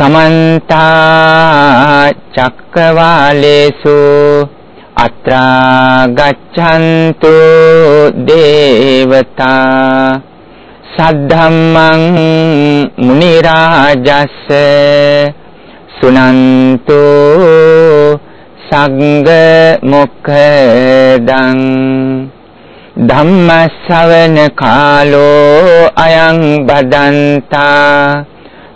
සමන්ත චක්කවාලේසු අත්‍රා ගච්ඡන්තු දේවතා සද්ධම්මං මුනි රාජස්ස සුනන්තු සංඝ මොක්ඛදං ධම්ම ශ්‍රවණ කාලෝ අයං බදන්තා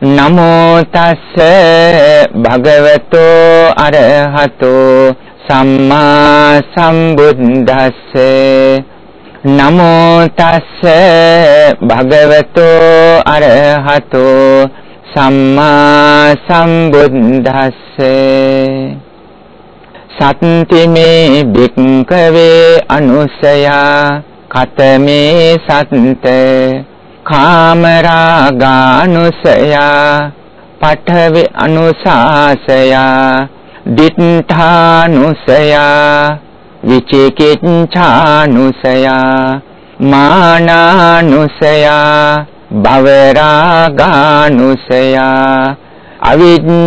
නමෝ තස්ස භගවතෝ අරහතෝ සම්මා සම්බුද්දස්ස. නමෝ තස්ස භගවතෝ අරහතෝ සම්මා සම්බුද්දස්ස. සත්තිමේ භික්ඛවේ අනුසයා කතමේ සත්ත. කාමරාගානුසයා පඨවි අනුසාසයා දිඨානුසයා විචේකිච්ඡානුසයා මානානුසයා භවරාගානුසයා අවිජ්ජානුසයාති.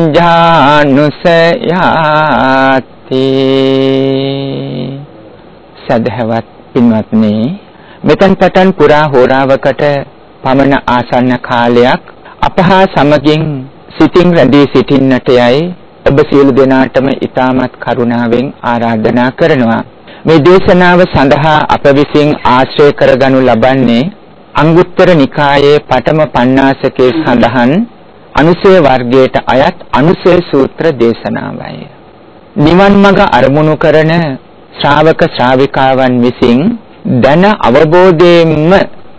සදහවත් පින්වත්නි මෙතෙන් පටන් පුරා හෝරාවකට පමණ ආසන්න කාලයක් අපහා සමගින් සිතින් රැඳී සිටින්නට යයි ඔබ සියලු දෙනාටම ඊටමත් කරුණාවෙන් ආරාධනා කරනවා මේ දේශනාව සඳහා අප විසින් ආශ්‍රය කරගනු ලබන්නේ අංගුත්තර නිකායේ පඨම පණ්ණාසකේ සඳහන් අනුසය වර්ගයට අයත් අනුසය සූත්‍ර දේශනාවයි. නිවන් මඟ අරමුණු කරන ශ්‍රාවක ශ්‍රාවිකාවන් විසින් දන අවබෝධයෙන්ම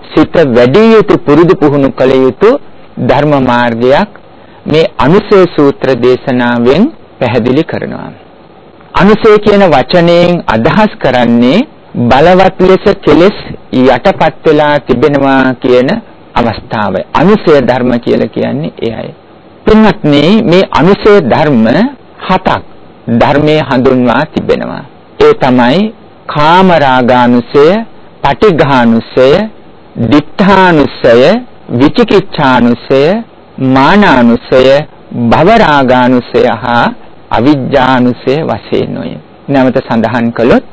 සිත වැඩි යුතු පුරුදු පුහුණු කළ යුතු ධර්ම මාර්ගයක් මේ අනුසය සූත්‍ර දේශනාවෙන් පැහැදිලි කරනවා. අනුසය කියන වචනයෙන් අදහස් කරන්නේ බලවත් ලෙස කෙලෙස් යටපත් වෙලා තිබෙනවා කියන අවස්ථාව. අනුසය ධර්ම කියලා කියන්නේ එයයි. පින්වත්නි මේ අනුසය ධර්ම හතක් ධර්මයේ හඳුන්වා තිබෙනවා. ඒ තමයි කාමරාගානුසය, පටිඝානුසය, දිඨානුසය, විචිකිච්ඡානුසය, මානානුසය, භවරාගානුසය හා අවිජ්ජානුසය වශයෙන් ඔය. නැවත සඳහන් කළොත්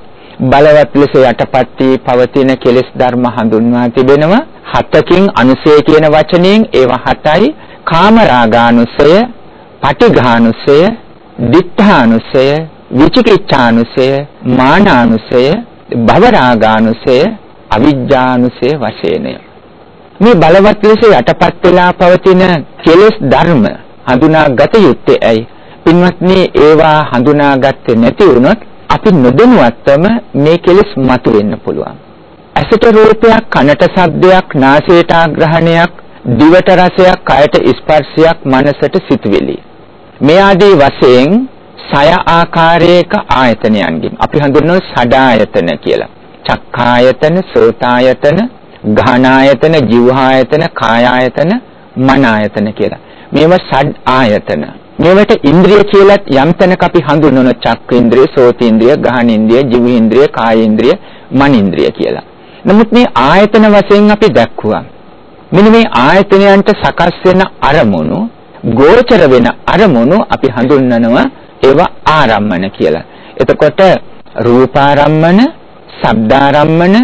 බලවත් ලෙස යටපත් වී පවතින කෙලෙස් ධර්ම හඳුන්වා තිබෙනවා. හතකින් අනුසය කියන වචනයෙන් ඒවා හතයි. කාමරාගානුසය, පටිඝානුසය, දිඨානුසය, විචිකිච්ඡානුසය, මානානුසය, භවරාගානුසය, අවිජ්ජානුසය වශයෙන්ය. මේ බලවත් ලෙස යටපත් වෙලා පවතින කෙලෙස් ධර්ම හඳුනාගත යුත්තේ ඇයි? පින්වත්නි ඒවා හඳුනාගත්තේ නැති වුණොත් අපි නොදැනුවත්වම මේ කෙලෙස් මතුවෙන්න පුළුවන්. ඇසට රූපයක්, කනට ශබ්දයක්, නාසයට ආග්‍රහණයක්, දිවට රසයක්, කයට ස්පර්ශයක්, මනසට සිතුවිලි. මේ ආදී වශයෙන් සය ආකාරයක ආයතනයන්ගෙන් අපි හඳුන්වන සඩායතන කියලා. චක්කායතන, සෝතායතන, ගාහනායතන, ජීවහායතන, කායායතන, මනායතන කියලා. මේවා සඩ් ආයතන. මේවට ඉන්ද්‍රිය කියලත් යම් තැනක අපි හඳුන්වන චක්කේන්ද්‍රිය, සෝතේන්ද්‍රිය, ගාහනේන්ද්‍රිය, ජීවේන්ද්‍රිය, කායේන්ද්‍රිය, මනේන්ද්‍රිය කියලා. නමුත් මේ ආයතන වශයෙන් අපි දැක්කුවා. මෙන්න මේ ආයතනයන්ට සකස් වෙන අරමුණු, ගෝචර වෙන අරමුණු අපි හඳුන්වනවා ඒවා ආරම්මන කියලා. එතකොට රූපාරම්මන, ශබ්දාරම්මන,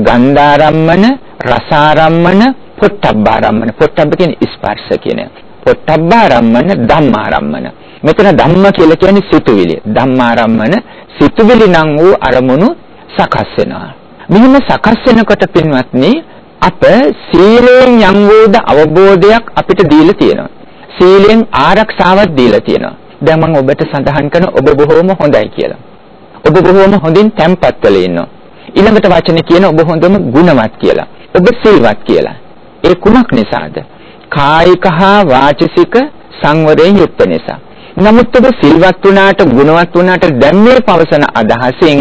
ගන්ධාරම්මන, රසාරම්මන, පොට්ටබ්බාරම්මන. පොට්ටබ්බ කියන්නේ ස්පර්ශ කියන පොට්ටබ්බාරම්මන, ධම්මාරම්මන. මෙතන ධම්ම කියලා කියන්නේ සිතුවිලි. ධම්මාරම්මන සිතුවිලි නම් වූ අරමුණු සකස් වෙනවා. මෙහිම සකස් වෙනකොට පින්වත්නි අප සීලයෙන් යම් වූද අවබෝධයක් අපිට දීලා තියෙනවා. සීලෙන් ආරක්ෂාවක් දීලා තියෙනවා. දැන් මම ඔබට සඳහන් කරන ඔබ බොහොම හොඳයි කියලා. ඔබ බොහොම හොඳින් තැම්පත් වෙලා ඉන්නවා. ඊළඟට වචනේ කියන ඔබ හොඳම ගුණවත් කියලා. ඔබ සිල්වත් කියලා. ඒ කුමක් නිසාද? කායික හා වාචික සංවරයෙන් යුක්ත නිසා. නමුත් ඔබ සිල්වත් වුණාට ගුණවත් වුණාට දැන් මේ පවසන අදහසින්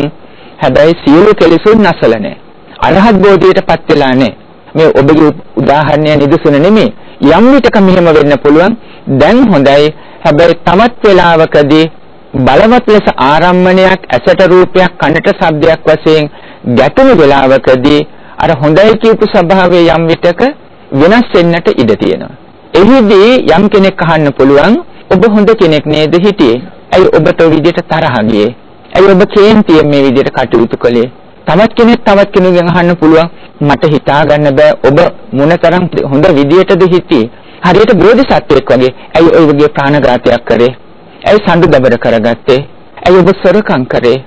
හැබැයි සියලු කෙලෙසුන් නැසල නැහැ. අරහත් බෝධියටපත් වෙලා නැහැ. මේ ඔබගේ උදාහරණය නිදසුන නෙමෙයි. යම් විටක මෙහෙම වෙන්න පුළුවන්. දැන් හොඳයි. හැබැයි තමත් වේලාවකදී බලවත් ලෙස ආරම්මණයක් ඇසට රූපයක් කනට ශබ්දයක් වශයෙන් ගැටුණු වේලාවකදී අර හොඳයි කියපු ස්වභාවය යම් විටක වෙනස් වෙන්නට ඉඩ තියෙනවා. එහිදී යම් කෙනෙක් අහන්න පුළුවන් ඔබ හොඳ කෙනෙක් නේද හිටියේ? ඇයි ඔබට ඔය විදිහට තරහ ගියේ? ඇයි ඔබ කේන්තියෙන් මේ විදිහට කටයුතු කළේ? තවත් කෙනෙක් තවත් කෙනෙකුගෙන් අහන්න පුළුවන් මට හිතා ගන්න බෑ ඔබ මොනතරම් හොඳ විදියටද හිටියේ හරියට බෝධිසත්වයෙක් වගේ ඇයි ඔය වගේ ප්‍රාණඝාතයක් කරේ ඇයි සඳු දබර කරගත්තේ ඇයි ඔබ සොරකම් කරේ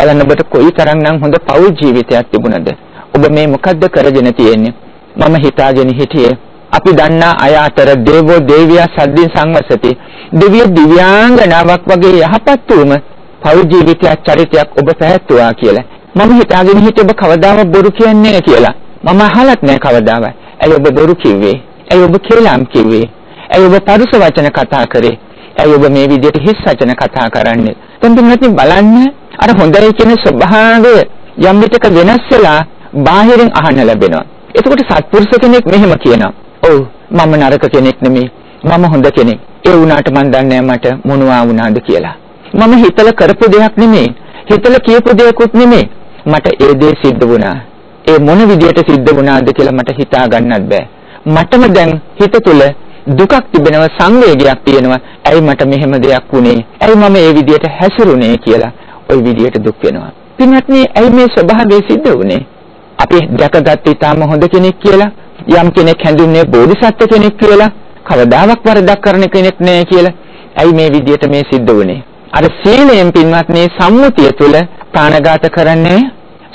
බලන්න ඔබට කොයිතරම්නම් හොඳ පෞල් ජීවිතයක් තිබුණද ඔබ මේ මොකද්ද කරගෙන තියෙන්නේ මම හිතාගෙන හිටියේ අපි දන්නා අය අතර දේවෝ දේවියා සද්දින් සංවසති දිව්‍ය දිව්‍යාංගනාවක් වගේ යහපත් වූම පෞල් ජීවිතයක් චරිතයක් ඔබ පැවැත්වුවා කියලා මම හිතාගෙන හිටියේ ඔබ කවදාවත් බොරු කියන්නේ කියලා. මම අහලත් නෑ කවදාවත්. ඇයි ඔබ බොරු කිව්වේ? ඇයි ඔබ කේලම් කිව්වේ? ඇයි ඔබ පරුස වචන කතා කරේ? ඇයි ඔබ මේ විදිහට හිස් වචන කතා කරන්නේ? දැන් තුන්වත්නි බලන්න අර හොඳයි කියන ස්වභාවය යම් විටක වෙනස් වෙලා බාහිරින් අහන්න ලැබෙනවා. එතකොට සත්පුරුෂ කෙනෙක් මෙහෙම කියනවා. ඔව් මම නරක කෙනෙක් නෙමෙයි. මම හොඳ කෙනෙක්. ඒ වුණාට මන් දන්නේ මට මොනවා වුණාද කියලා. මම හිතලා කරපු දෙයක් නෙමෙයි. හිතලා කියපු දෙයක්වත් නෙමෙයි. මට ඒ දේ සිද්ධ වුණා. ඒ මොන විදියට සිද්ධ වුණාද කියලා මට හිතා ගන්නත් බෑ. මටම දැන් හිත තුළ දුකක් තිබෙනවා සංවේගයක් තියෙනවා. ඇයි මට මෙහෙම දෙයක් වුනේ? ඇයි මම මේ විදියට හැසිරුනේ කියලා ওই විදියට දුක් වෙනවා. පින්වත්නි, ඇයි මේ ස්වභාවය සිද්ධ වුනේ? අපි දැකගත් ඊටම හොඳ කෙනෙක් කියලා යම් කෙනෙක් හැඳින්න්නේ බෝධිසත්ව කෙනෙක් කියලා කවදාවත් වරදක් කරන කෙනෙක් නෑ කියලා. ඇයි මේ විදියට මේ සිද්ධ වුනේ? අර සීලයෙන් පින්වත්නි සම්මුතිය තුළ ප්‍රාණඝාත කරන්නේ,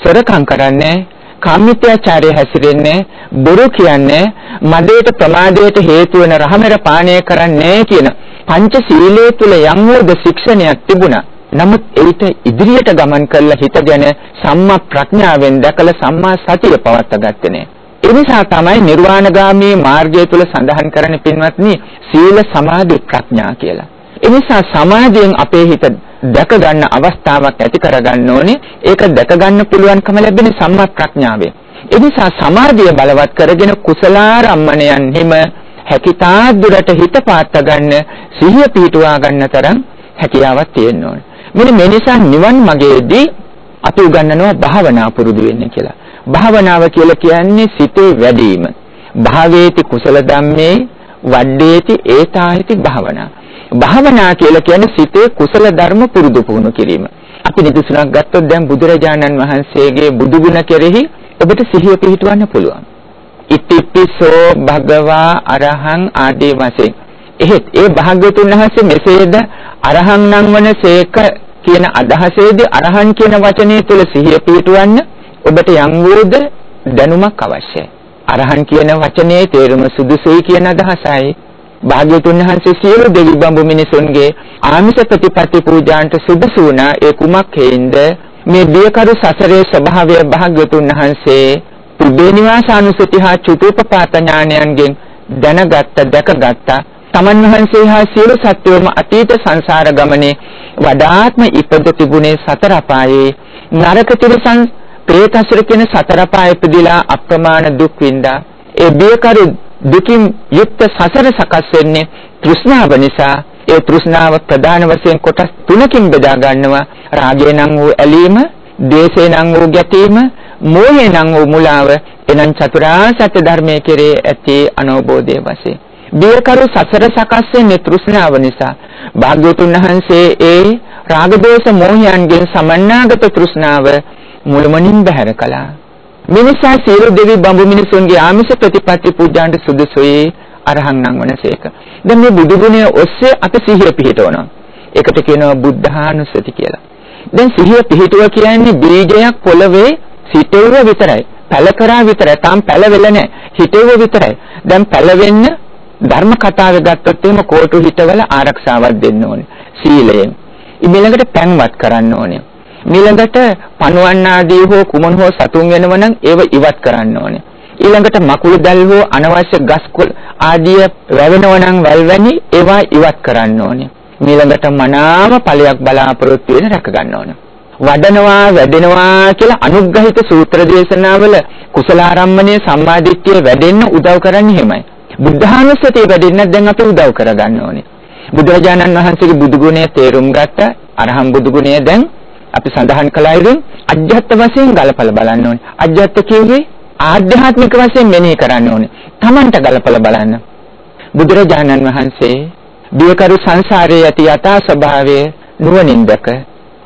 සොරකම් කරන්නේ, කාමිත්‍යාචාරය හැසිරෙන්නේ, බොරු කියන්නේ, මදයට ප්‍රමාදයට හේතු වෙන රහමෙර පානය කරන්නේ කියන පංච සීලයේ තුල යම් වූ ශික්ෂණයක් තිබුණා. නමුත් ඒිට ඉදිරියට ගමන් කළ හිතගෙන සම්මා ප්‍රඥාවෙන් දැකලා සම්මා සතිය පවත්වා ගත්තේ නෑ. ඒ නිසා තමයි නිර්වාණගාමී මාර්ගය තුල සඳහන් කරන්නේ පින්වත්නි සීල සමාධි ප්‍රඥා කියලා. එනිසා සමාධියෙන් අපේ හිත දැක ගන්න අවස්ථාවක් ඇති කරගන්න ඕනේ. ඒක දැක ගන්න පුළුවන්කම ලැබෙන සම්මා ප්‍රඥාවෙන්. එනිසා සමාධිය බලවත් කරගෙන කුසලාරම්මණයන් හිම හැකිතා දුරට හිත පාත්ත ගන්න සිහිය පිහිටුවා ගන්න තරම් හැකියාවක් තියෙන්න ඕනේ. මෙන්න මේ නිසා නිවන් මාර්ගයේදී අපි උගන්වනවා භාවනා පුරුදු වෙන්න කියලා. භාවනාව කියලා කියන්නේ සිතේ වැඩිම. භාවේති කුසල ධම්මේ වඩේති ඒතාහිති භාවනා. භාවනා කියලා කියන්නේ සිතේ කුසල ධර්ම පුරුදු පුහුණු කිරීම. අපි නිදසුනක් ගත්තොත් දැන් බුදුරජාණන් වහන්සේගේ බුදු ගුණ කෙරෙහි ඔබට සිහිය පිහිටවන්න පුළුවන්. ඉතිපිසෝ භගවා අරහං ආදී වශයෙන්. එහෙත් ඒ භාග්‍යතුන් වහන්සේ මෙසේද අරහං නම් වනසේක කියන අදහසේදී අරහන් කියන වචනේ තුල සිහිය පිහිටවන්න ඔබට යම් වූද දැනුමක් අවශ්‍යයි. අරහන් කියන වචනේ තේරුම සුදුසුයි කියන අදහසයි. භාග්‍යතුන් වහන්සේ සියලු දෙවි බඹු මිනිසුන්ගේ ආමිෂ ප්‍රතිපත්ති පූජාන්ට සුදුසු වුණ ඒ කුමක් හේින්ද මේ දියකරු සසරේ ස්වභාවය භාග්‍යතුන් වහන්සේ පුබේ නිවාසානුසති හා චුතූපපාත ඥානයන්ගෙන් දැනගත්ත දැකගත්ත තමන් වහන්සේ හා සියලු සත්වයෝම අතීත සංසාර ගමනේ වඩාත්ම ඉපද තිබුණේ සතර අපායේ නරක තිරසන් പ്രേතසුර කියන සතර අපායේ ඉපදිලා අප්‍රමාණ දුක් විඳා ඒ බියකරු දුකින් යුක්ත සසර සකස් වෙන්නේ තෘෂ්ණාව නිසා. ඒ තෘෂ්ණාව ප්‍රධාන වශයෙන් කොටස් තුනකින් බෙදා ගන්නවා. රාගය නම් වූ ඇලීම ද්වේෂය නම් වූ ගැටීම මෝහය නම් වූ මුලාව එනම් චතුරාර්ය සත්‍ය ධර්මයේ කෙරේ ඇති අනවබෝධය වශයෙන්. බියකරු සසර සකස් වෙන්නේ තෘෂ්ණාව නිසා භාග්‍යවතුන් වහන්සේ ඒ රාග දෝෂ මෝහයන්ගෙන් සමන්නාගත තෘෂ්ණාව මුළුමනින් බැහැර කළා මිනිසා සියලු දෙවි බඹු මිනිසුන්ගේ ආමිෂ ප්‍රතිපත්ති පූජාන්ට සුදුසුයි අරහන් නම් වනසේක. දැන් මේ බුදු ගුණය ඔස්සේ අපි සිහිය පිහිටවනවා. ඒකට කියනවා බුද්ධානුස්සති කියලා. දැන් සිහිය පිහිටුව කියන්නේ බීජයක් පොළවේ සිටෙව්ව විතරයි. පැල කරා විතරයි. තාම පැලවෙල නැහැ. හිටෙව්ව විතරයි. දැන් පැලවෙන්න ධර්ම කතාව ගත්තොත් එහෙම කෝටු හිටවල ආරක්ෂාවක් දෙන්න ඕනේ. සීලයෙන්. ඊළඟට පැන්වත් කරන්න ඕනේ. ඊළඟට පණුවන් ආදී හෝ කුමන හෝ සතුන් වෙනව නම් ඒව ඉවත් කරන්න ඕනේ. ඊළඟට මකුළු දැල් හෝ අනවශ්‍ය ගස් ආදිය වැවෙනව නම් වැල්වැනි ඒවා ඉවත් කරන්න ඕනේ. ඊළඟට මනාව ඵලයක් බලාපොරොත්තු වෙන රැක ගන්න ඕන. වඩනවා වැඩෙනවා කියලා අනුග්‍රහිත සූත්‍ර දේශනාවල කුසලාරම්මණය සම්මාදිට්ඨිය වැඩෙන්න උදව් කරන්නේ එහෙමයි. බුද්ධානුස්සතිය වැඩෙන්න දැන් අපි උදව් කරගන්න ඕනේ. බුදුරජාණන් වහන්සේගේ බුදු ගුණය තේරුම් ගත්ත අරහම් බුදු ගුණය දැන් අපි සඳහන් කළා ඉතින් අජ්ජත් වශයෙන් ගලපලා බලන්න ඕනේ. අජ්ජත් කියන්නේ ආධ්‍යාත්මික වශයෙන් මෙනෙහි කරන්න ඕනේ. Tamanට ගලපලා බලන්න. බුදුරජාණන් වහන්සේ දියකරු සංසාරයේ ඇති යථා ස්වභාවය නුවණින් දැක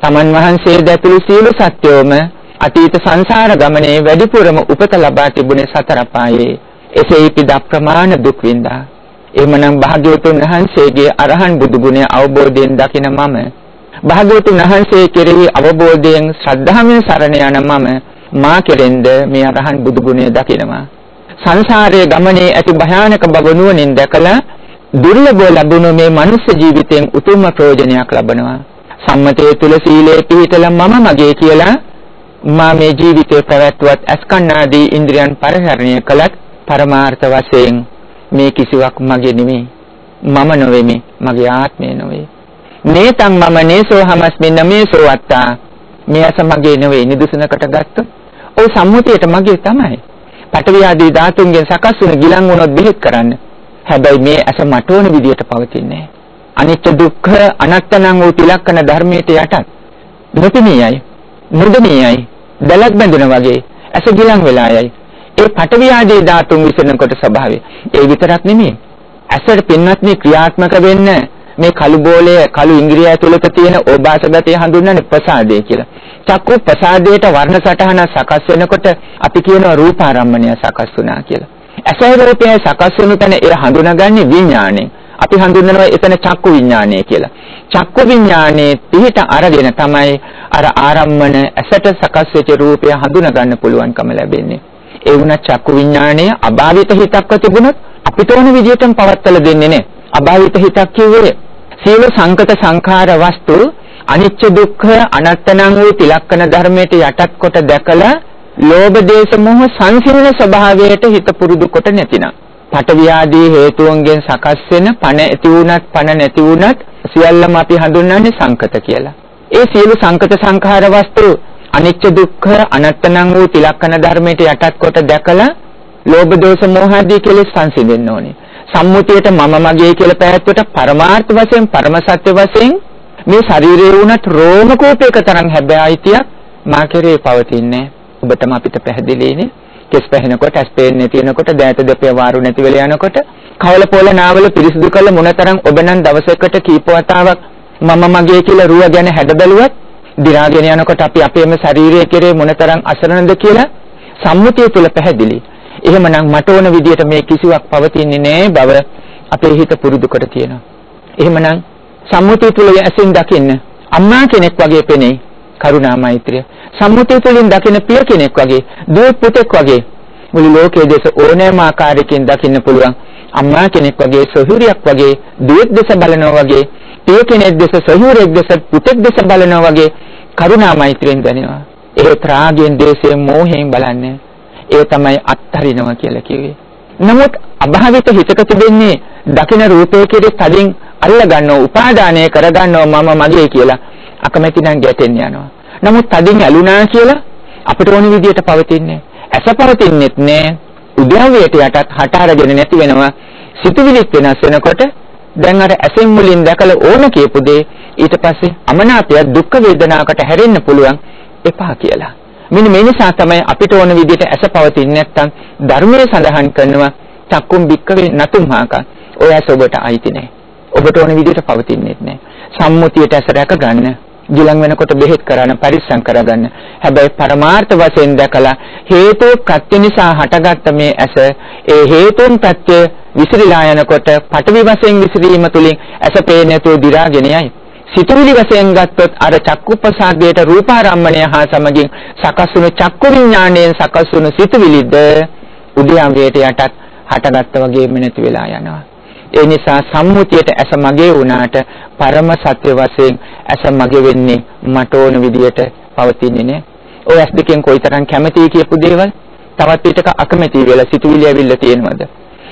තමන් වහන්සේ දැතුළු සියලු සත්‍යෝම අතීත සංසාර ගමනේ වැඩිපුරම උපත ලබා තිබුණේ සතර පායේ එසේ ඉපිද ප්‍රමාණ දුක් විඳා එහෙමනම් භාග්‍යවතුන් වහන්සේගේ අරහන් බුදු ගුණය අවබෝධයෙන් දකින මම භාග්‍යවතුන් වහන්සේ කෙරෙහි අවබෝධයෙන් ශ්‍රද්ධාවෙන් සරණ යන මම මා කෙරෙන්ද මේ අරහන් බුදු ගුණය දකිනවා. සංසාරයේ ගමනේ ඇති භයානක බව නුවණින් දැකලා දුර්ලභව ලැබුණු මේ මනුස්ස ජීවිතයෙන් උතුම්ම ප්‍රයෝජනයක් ලබනවා. සම්මතයේ තුල සීලයේ පිහිටලා මම මගේ කියලා මා මේ ජීවිතේ පැවැත්වුවත් අස්කන්නාදී ඉන්ද්‍රියන් පරිහරණය කළත් පරමාර්ථ වශයෙන් මේ කිසිවක් මගේ නෙමෙයි. මම නොවේමි. මගේ ආත්මය නොවේ. නේතං මම නේසෝ හමස්මි නමේසෝ අත්තා. මේ අස මගේ නෙවෙයි නිදුසනකට ගත්තොත්. ඔය සම්මුතියට මගේ තමයි. පටවිය ආදී ධාතුන්ගෙන් සකස් වුණ ගිලන් වුණොත් බෙහෙත් කරන්න. හැබැයි මේ අස මට ඕන විදියට පවතින්නේ අනිච්ච දුක්ඛ අනත්තනං වූ තිලක්කන ධර්මයට යටත්. නොපෙනියයි. මුදනියයි. දලක් බැඳුනා වගේ ඇස ගිලන් වෙලා යයි. ඒ පටවි ආදී ධාතුන් විසෙනකොට ස්වභාවය. ඒ විතරක් නෙමෙයි. ඇසට පින්වත් මේ ක්‍රියාත්මක වෙන්න මේ කළු බෝලය කළු ඉංග්‍රීසි ඇතුළත තියෙන ඕබාස ගතිය හඳුන්වන්නේ ප්‍රසාදය කියලා. චක්කු ප්‍රසාදයට වර්ණ සටහන සකස් වෙනකොට අපි කියනවා රූපාරම්මණය සකස් වුණා කියලා. ඇසයි රූපයයි සකස් වෙන තැන ඒ හඳුනාගන්නේ විඥාණයෙන්. අපි හඳුන්වනවා එතන චක්කු විඥානය කියලා. චක්කු විඥානයේ පිහිට අරගෙන තමයි අර ආරම්මන ඇසට සකස් වෙච්ච රූපය හඳුනා ගන්න පුළුවන්කම ලැබෙන්නේ. ඒ වුණා චක්කු විඥාණය අභාවිත හිතක්ව තිබුණොත් අපිට ඕන විදිහටම පවත්තලා දෙන්නේ නැහැ. අභාවිත හිතක් කිව්වේ සීල සංකත සංඛාර වස්තු අනිච්ච දුක්ඛ අනත්තනං වූ තිලක්කන ධර්මයට යටත් කොට දැකලා ලෝභ දේශ මොහ සංසිඳන ස්වභාවයට හිත පුරුදු කොට නැතිනම් පටවියාදී හේතුන්ගෙන් සකස් වෙන පණ ඇති වුණත් පණ නැති වුණත් සියල්ලම අපි හඳුන්වන්නේ සංකත කියලා. ඒ සියලු සංකත සංඛාර වස්තු අනිච්ච දුක්ඛ අනත්තනම් වූ තිලක්කන ධර්මයට යටත් කොට දැකලා ලෝභ දෝෂ මෝහ ආදී කෙලෙස් සංසිඳෙන්න ඕනේ. සම්මුතියට මම මගේ කියලා පැවැත්වට පරමාර්ථ වශයෙන් පරම සත්‍ය වශයෙන් මේ ශරීරයේ වුණත් රෝම කෝපයක තරම් හැබැයි අයිතියක් මා කෙරේ පවතින්නේ. ඔබටම අපිට පැහැදිලිනේ. කෙස් පැහෙනකොට, ඇස් පේන්නේ තියෙනකොට, දෑත දෙපේ වාරු නැති වෙලා යනකොට, කවල පොළ නාවල පිරිසිදු කළ මොනතරම් ඔබ නම් දවසකට කීප වතාවක් මම මගේ කියලා රුව ගැන හැඩ බැලුවත් දි รา ගෙන යනකොට අපි අපේම ශරීරය කෙරේ මොනතරම් අසරණද කියලා සම්මුතිය තුළ පැහැදිලි. එහෙමනම් මට ඕන විදියට මේ කිසිවක් පවතින්නේ නැහැ බව අපේ හිත පුරුදු කර තියෙනවා. එහෙමනම් සම්මුතිය තුළ ඇසින් දකින්න අම්මා කෙනෙක් වගේ පෙනේ කරුණා මෛත්‍රිය. සම්මුතිය තුළින් දකින්න පිය කෙනෙක් වගේ, දුව පුතෙක් වගේ මුළු ලෝකයේ දේශ ඕනෑම ආකාරයකින් දකින්න පුළුවන්. අම්මා කෙනෙක් වගේ, සොහුරියක් වගේ, දුවෙක් දේශ බලනවා වගේ, පිය කෙනෙක් දේශ, සොහුරෙක් දේශ, පුතෙක් දේශ බලනවා වගේ කරුණා මෛත්‍රියෙන් දැනෙනවා. ඒ ත්‍රාගයෙන්, දේශයෙන්, මෝහයෙන් බලන්නේ. ඒ තමයි අත්තරිනවා කියලා කිව්වේ. නමුත් අභාවිත හිතක තිබෙන්නේ දකින රූපයේ කෙරේ තදින් අල්ල ගන්නව, උපාදානය කර ගන්නව මම මගේ කියලා. අකමැති නම් ගැටෙන්න යනවා. නමුත් තදින් ඇලුනා කියලා අපිට ඕන විදියට පවතින්නේ. ඇස පවතින්නෙත් නෑ. උද්‍යවයට යටත් හට අරගෙන නැති වෙනවා. සිතුවිලිත් වෙනස් වෙනකොට දැන් අර ඇසෙන් මුලින් දැකලා ඕන කියපු දේ ඊට පස්සේ අමනාපය දුක් වේදනාවකට හැරෙන්න පුළුවන් එපා කියලා. මෙන්න මේ නිසා තමයි අපිට ඕන විදිහට ඇස පවතින්නේ නැත්නම් ධර්මයේ සඳහන් කරනවා චක්කුම් බික්කවේ නතුම්හාක. ඔය ඇස ඔබට අයිති නැහැ. ඔබට ඕන විදිහට පවතින්නේ නැහැ. සම්මුතියට ඇස රැක ගන්න. ගිලන් වෙනකොට බෙහෙත් කරන පරිස්සම් කරගන්න. හැබැයි පරමාර්ථ වශයෙන් දැකලා හේතු ප්‍රත්‍ය නිසා හටගත්ත මේ ඇස ඒ හේතුන් ප්‍රත්‍ය විසිරීලා යනකොට පටවි වශයෙන් විසිරීම තුලින් ඇස පේන්නේ නැතුව දි รา ගෙන යයි. සිතුවිලි වශයෙන් ගත්තොත් අර චක්කුප්‍රසාදයට රූපාරම්මණය හා සමගින් සකස් වුණු චක්කු විඥාණයෙන් සකස් වුණු සිතුවිලිද උද්‍යම්වයට යටත් හටගත්ත වගේම නැති වෙලා යනවා. ඒ නිසා සම්මුතියට ඇස මගේ වුණාට පරම සත්‍ය වශයෙන් ඇස මගේ වෙන්නේ මට ඕන විදියට පවතින්නේ නේ. ඔය ඇස් දෙකෙන් කොයිතරම් කැමැතියි කියපු දේවල් තවත් පිටක අකමැති වෙලා සිතුවිලි ඇවිල්ලා තියෙනවද?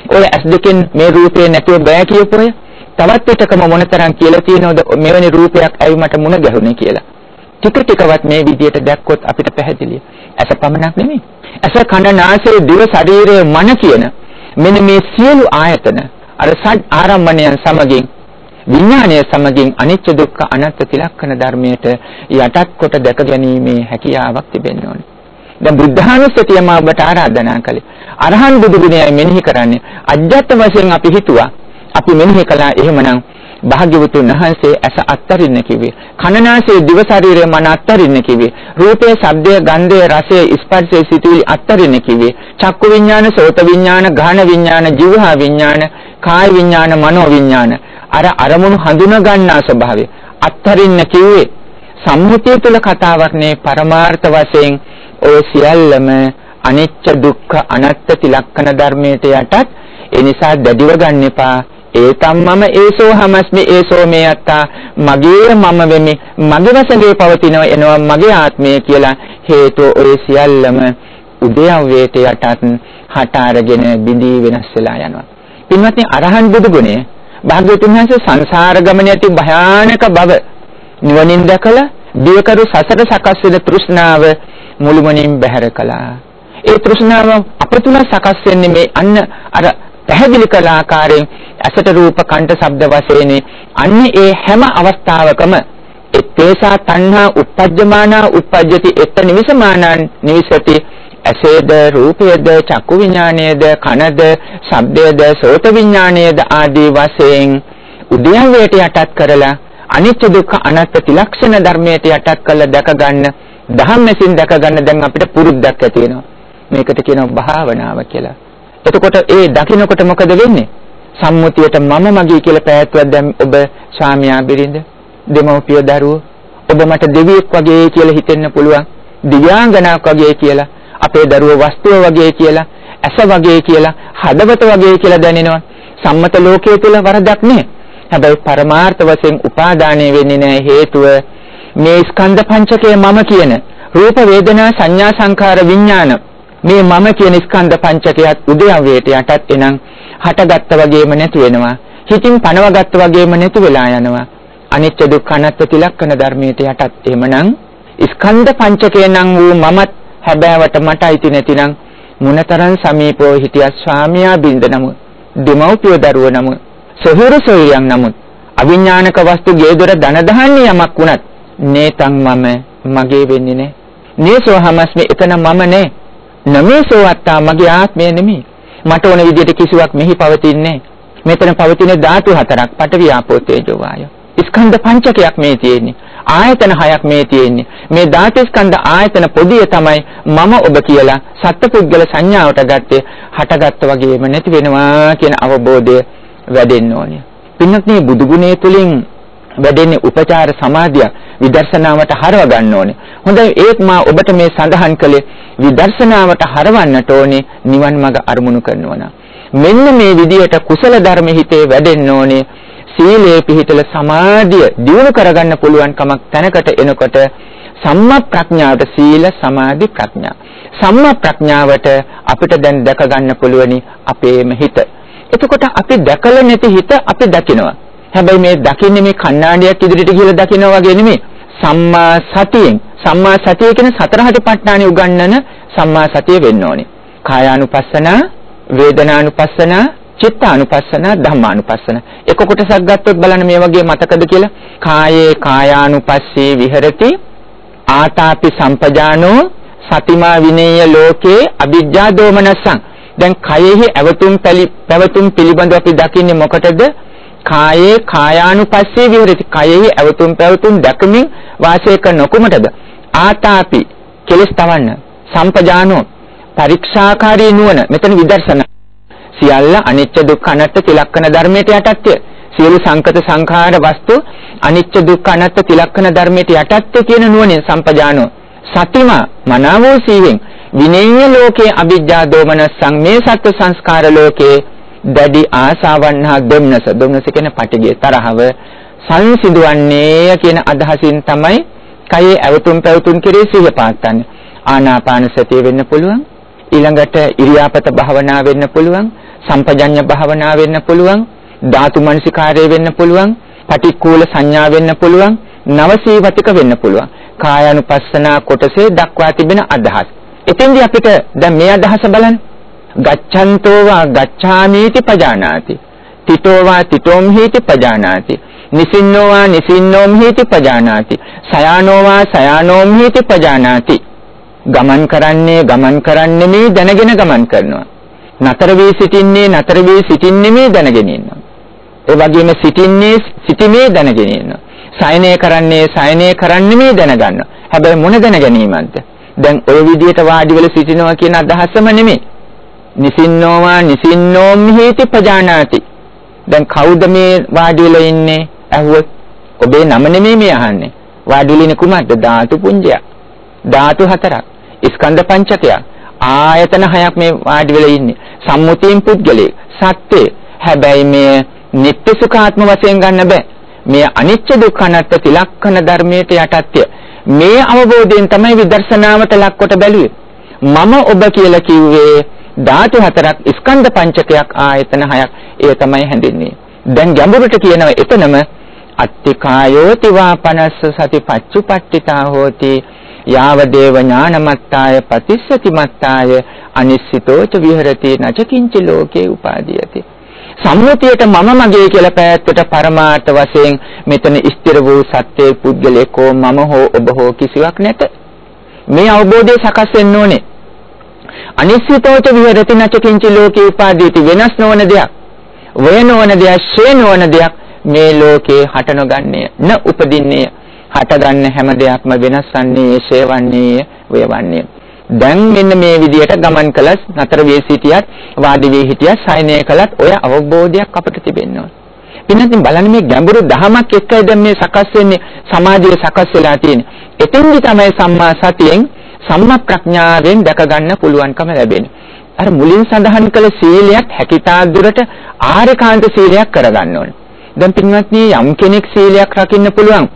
ඔය ඇස් දෙකෙන් මේ රූපේ නැතුව බෑ කියපොය තවත් පිටකම මොනතරම් කියලා තියෙනවද මෙවැනි රූපයක් ඇවි මට මුණ ගැහුනේ කියලා. ටික ටිකවත් මේ විදියට දැක්කොත් අපිට පැහැදිලියි. ඇස පමණක් නෙමෙයි. ඇස කන නාසය දිව ශරීරය මන කියන මෙන්න මේ සියලු ආයතන අර සත් ආරම්භණයන් සමගින් විඥානය සමගින් අනිත්‍ය දුක්ඛ අනාත්ම තිලක්ෂණ ධර්මයට යටත් කොට දැක ගැනීමේ හැකියාවක් තිබෙන්න ඕනේ. දැන් බුද්ධානුස්සතියම ඔබට ආරාධනා කළේ. අරහන් බුදු ගුණයයි මෙනෙහි කරන්නේ. අජ්ජත් වශයෙන් අපි හිතුවා. අපි මෙනෙහි කළා එහෙමනම් භාග්‍යවතුන් වහන්සේ ඇස අත්තරින්න කිව්වේ. කනනාසයේ දිව ශරීරය මන අත්තරින්න කිව්වේ. රූපේ, ශබ්දය, ගන්ධය, රසය, ස්පර්ශය, සිතුවිලි අත්තරින්න කිව්වේ. චක්කු විඥාන, සෝත විඥාන, ගාහන විඥාන, જીවහා විඥාන, කාය විඥාන, මනෝ විඥාන. අර අරමුණු හඳුනා ගන්නා ස්වභාවය අත්තරින්න කිව්වේ. සම්මුතිය තුළ කතාවක් නේ පරමාර්ථ වශයෙන් ඔය සියල්ලම අනිච්ච දුක්ඛ අනාත්ම තිලක්කන ධර්මයට යටත් ඒ නිසා දැඩිව ගන්න එපා ඒකම් මම ඒසෝ හමස්මි ඒසෝ මේ අත්තා. මගේ මම වෙමි මගේ වශයෙන් පවතිනව එනවා මගේ ආත්මය කියලා හේතුව ඔය සියල්ලම උදයව්වේට යටත් හට අරගෙන බිඳී වෙනස් වෙලා යනවා. පින්වත්නි අරහන් බුදු ගුණය භාග්‍යවතුන් වහන්සේ සංසාර ගමනේ ඇති භයානක බව නිවනින් දැකලා දියකරු සසර සකස් වෙන තෘෂ්ණාව මුළුමනින් බැහැර කළා. ඒ තෘෂ්ණාව අප තුල සකස් වෙන්නේ මේ අන්න අර පැහැදිලි කළ ආකාරයෙන් ඇසට රූප කණ්ඨ ශබ්ද වශයෙන් අන්නේ ඒ හැම අවස්ථාවකම එත්තේසා තණ්හා uppajjamana uppajjati එත්ත නිවිසමානං නිවිසති. ඇසේද රූපයේද චක්කු විඥානයේද කනද ශබ්දයේද සෝත විඥානයේද ආදී වශයෙන් උද්‍යවයට යටත් කරලා අනිත්‍ය දුක්ඛ අනාත්ම තිලක්ෂණ ධර්මයට යටත් කරලා දැක ගන්න ධම්මසින් දැක ගන්න දැන් අපිට පුරුද්දක් ඇති වෙනවා. මේකට කියනවා භාවනාව කියලා. එතකොට ඒ දකින්නකොට මොකද වෙන්නේ? සම්මුතියට මම මගේ කියලා පැවැත්වුවක් දැන් ඔබ ස්වාමියා බිරිඳ දෙමව්පිය දරුවෝ ඔබ මට දෙවියෙක් වගේ කියලා හිතෙන්න පුළුවන්. දිව්‍යාංගනාවක් වගේ කියලා අපේ දරුවෝ වස්තුව වගේ කියලා ඇස වගේ කියලා හදවත වගේ කියලා දැනෙනවා. සම්මත ලෝකයේ තුල වරදක් නෑ. හැබැයි පරමාර්ථ වශයෙන් උපාදානය වෙන්නේ නැහැ හේතුව මේ ස්කන්ධ පංචකය මම කියන රූප වේදනා සංඥා සංඛාර විඥාන මේ මම කියන ස්කන්ධ පංචකයත් උදයව්වේට යටත් එනම් හටගත්ත වගේම නැති වෙනවා. හිතින් පනවගත්ත වගේම නැති වෙලා යනවා. අනිත්‍ය දුක්ඛ අනාත්ම තිලක්කන ධර්මයට යටත් එමනම් ස්කන්ධ පංචකය නම් වූ මමත් හැබෑවට මට අයිති නැතිනම් මුණතරන් සමීපව හිටිය ස්වාමියා බින්ද නමුත් දෙමව්පිය දරුව නමුත් සොහොරු සොයයන් නමුත් අවිඥානික වස්තු ගේදොර ධන දහන්නේ යමක් වුණත් නේතං මම මගේ වෙන්නේ නැහැ. නේසෝ හමස්මි එතන මම නැහැ. නමේසෝ අත්තා මගේ ආත්මය නෙමෙයි. මට ඕන විදිහට කිසිවක් මෙහි පවතින්නේ මෙතන පවතින ධාතු හතරක් පඨවි ආපෝ තේජෝ වායෝ. ස්කන්ධ පංචකයක් මේ තියෙන්නේ. ආයතන හයක් මේ තියෙන්නේ. මේ ධාතු ස්කන්ධ ආයතන පොදිය තමයි මම ඔබ කියලා සත්පුද්ගල සංඥාවට ගත්තේ හටගත්ත වගේම නැති වෙනවා කියන අවබෝධය වැඩෙන්න ඕනේ. පින්නත් මේ බුදු ගුණය තුලින් වැඩෙන්නේ උපචාර සමාධිය විදර්ශනාවට හරව ගන්න ඕනේ. හොඳයි ඒත් මා ඔබට මේ සඳහන් කළේ විදර්ශනාවට හරවන්නට ඕනේ නිවන් මඟ අරමුණු කරනවා මෙන්න මේ විදියට කුසල ධර්ම හිතේ වැඩෙන්න ඕනේ. සීලේ පිහිටල සමාධිය දියුණු කරගන්න පුළුවන් කමක් තැනකට එනකොට සම්මා ප්‍රඥාවට සීල සමාධි ප්‍රඥා. සම්මා ප්‍රඥාවට අපිට දැන් දැක ගන්න පුළුවනි අපේම හිත. එතකොට අපි දැකලා නැති හිත අපි දකිනවා. හැබැයි මේ දකින්නේ මේ කණ්ණාඩියක් ඉදිරියට ගිහලා දකිනවා වගේ නෙමෙයි. සම්මා සතියෙන් සම්මා සතිය කියන්නේ සතර හටිපට්ඨානෙ උගන්වන සම්මා සතිය වෙන්න ඕනේ. කායානුපස්සන, වේදනානුපස්සන, චිත්තානුපස්සන, ධම්මානුපස්සන. එක කොටසක් ගත්තොත් බලන්න මේ වගේ මතකද කියලා. කායේ කායානුපස්සී විහෙරති ආතාපි සම්පජානෝ සතිමා විනේය ලෝකේ අවිජ්ජා දෝමනසං දැන් කයෙහි ඇවතුම් පැවතුම් පිළිබඳව අපි දකින්නේ මොකටද කායේ කායානුපස්සේ විහෙරති. කයෙහි ඇවතුම් පැවතුම් දැකමින් වාසය කරන කුමටද ආතාපි කෙලස් තවන්න සම්පජානෝ පරීක්ෂාකාරී නුවණ මෙතන විදර්ශන. සියල්ල අනිත්‍ය දුක්ඛ අනාත්ම තිලක්කන ධර්මයට යටත්ය. සියලු සංකත සංඛාර වස්තු අනිත්‍ය දුක්ඛ අනාත්ම තිලක්කන ධර්මයට යටත්ය කියන නුවණින් සම්පජානෝ. සතිම මනාවෝ සීයෙන් විනේය ලෝකේ අවිජ්ජා දෝමනස්සං මේ සත්ව සංස්කාර ලෝකේ දැඩි ආසාවන් හා දුම්නස. දුම්නස කියන පටිගය තරහව සංසිඳවන්නේ කියන අදහසින් තමයි කයේ ඇවතුම් පැවතුම් කෙරේ සිහිය පාත්තන්නේ. ආනාපාන සතිය වෙන්න පුළුවන්. ඊළඟට ඉරියාපත භාවනා වෙන්න පුළුවන්. සම්පජඤ්ඤ භාවනා වෙන්න පුළුවන්. ධාතු මනසිකාරය වෙන්න පුළුවන්, පටික්කුල සංඥා වෙන්න පුළුවන්, නවසීවතික වෙන්න පුළුවන්. කායानुපස්සනා කොටසේ දක්වා තිබෙන අදහස්. එතෙන්දී අපිට දැන් මේ අදහස බලන්න. ගච්ඡන්තෝ වා ගච්ඡාමීති පජානාති. තිතෝ වා තිතෝම් හේති පජානාති. නිසින්නෝ වා නිසින්නෝම් හේති පජානාති. සයානෝ වා සයානෝම් හේති පජානාති. ගමන් කරන්නේ ගමන් කරන්නේ මේ දැනගෙන ගමන් කරනවා. නතර වී සිටින්නේ නතර වී සිටින්නේ මේ දැනගෙන ඉන්නවා. ඒ වගේම සිටින්නේ සිටීමේ දැනගෙන ඉන්නවා. සයනය කරන්නේ සයනය කරන්නේ මේ දැනගන්න. හැබැයි මොන දැන ගැනීමක්ද? දැන් ওই විදිහට වාඩි වෙලා සිටිනවා කියන අදහසම නෙමෙයි. නිසින්නෝවා නිසින්නෝම් හේති පජානාති. දැන් කවුද මේ වාඩි වෙලා ඉන්නේ? ඇහුවොත් ඔබේ නම නෙමෙයි මේ අහන්නේ. වාඩි වෙලා ඉන්නේ කුමක්ද? ධාතු පුඤ්ජය. ධාතු හතරක්. ස්කන්ධ පංචකයක්. ආයතන හයක් මේ වාඩි වෙලා ඉන්නේ. සම්මුතියෙන් පුද්ගලයෙක්. සත්‍යය. හැබැයි මේ නිත්‍ය සුඛාත්ම වශයෙන් ගන්න බෑ. මේ අනිච්ච දුක්ඛ අනාත්ම තිලක්ෂණ ධර්මයට යටත්ය. මේ අවබෝධයෙන් තමයි විදර්ශනාවට ලක්කොට බැලුවේ. මම ඔබ කියලා කිව්වේ ධාතු හතරක් ස්කන්ධ පංචකයක් ආයතන හයක් ඒ තමයි හැඳින්වෙන්නේ. දැන් ගැඹුරට කියනවා එතනම අත්තිකායෝති වාපනස්ස සති පච්චුපට්ඨිතා හෝති යාව දේව ඥානමත්තාය පතිස්සති මත්තාය අනිස්සිතෝච විහෙරති නචකින්ච ලෝකේ උපාදීයති සම්මුතියට මම මගේ කියලා පැත්තට පරමාර්ථ වශයෙන් මෙතන ස්ථිර වූ සත්‍යයේ පුද්ගලයෙකෝ මම හෝ ඔබ හෝ කිසිවක් නැත. මේ අවබෝධය සකස් වෙන්න ඕනේ. අනිශ්චිතෝච විහෙරති නචකින්ච ලෝකේ උපාදීති වෙනස් නොවන දෙයක්. වය නොවන දෙයක්, ෂේ නොවන දෙයක් මේ ලෝකේ හට නොගන්නේ න උපදින්නේ හටගන්න හැම දෙයක්ම වෙනස් වන්නේ, ෂේ වන්නේ, වය වන්නේ. දැන් මෙන්න මේ විදියට ගමන් කළත් නතර වී සිටියත් වාඩි වී හිටියත් සයනය කළත් ඔය අවබෝධයක් අපිට තිබෙනවා. පින්නතින් බලන්න මේ ගැඹුරු දහමක් එක්කයි දැන් මේ සකස් වෙන්නේ සමාජයේ සකස් වෙලා තියෙන්නේ. එතෙන්දි තමයි සම්මා සතියෙන් සම්මා ප්‍රඥාවෙන් දැක ගන්න පුළුවන්කම ලැබෙන්නේ. අර මුලින් සඳහන් කළ සීලයක් හැකිතා දුරට ආරේකාන්ත සීලයක් කරගන්න ඕනේ. දැන් පින්වත්නි යම් කෙනෙක් සීලයක් රකින්න පුළුවන්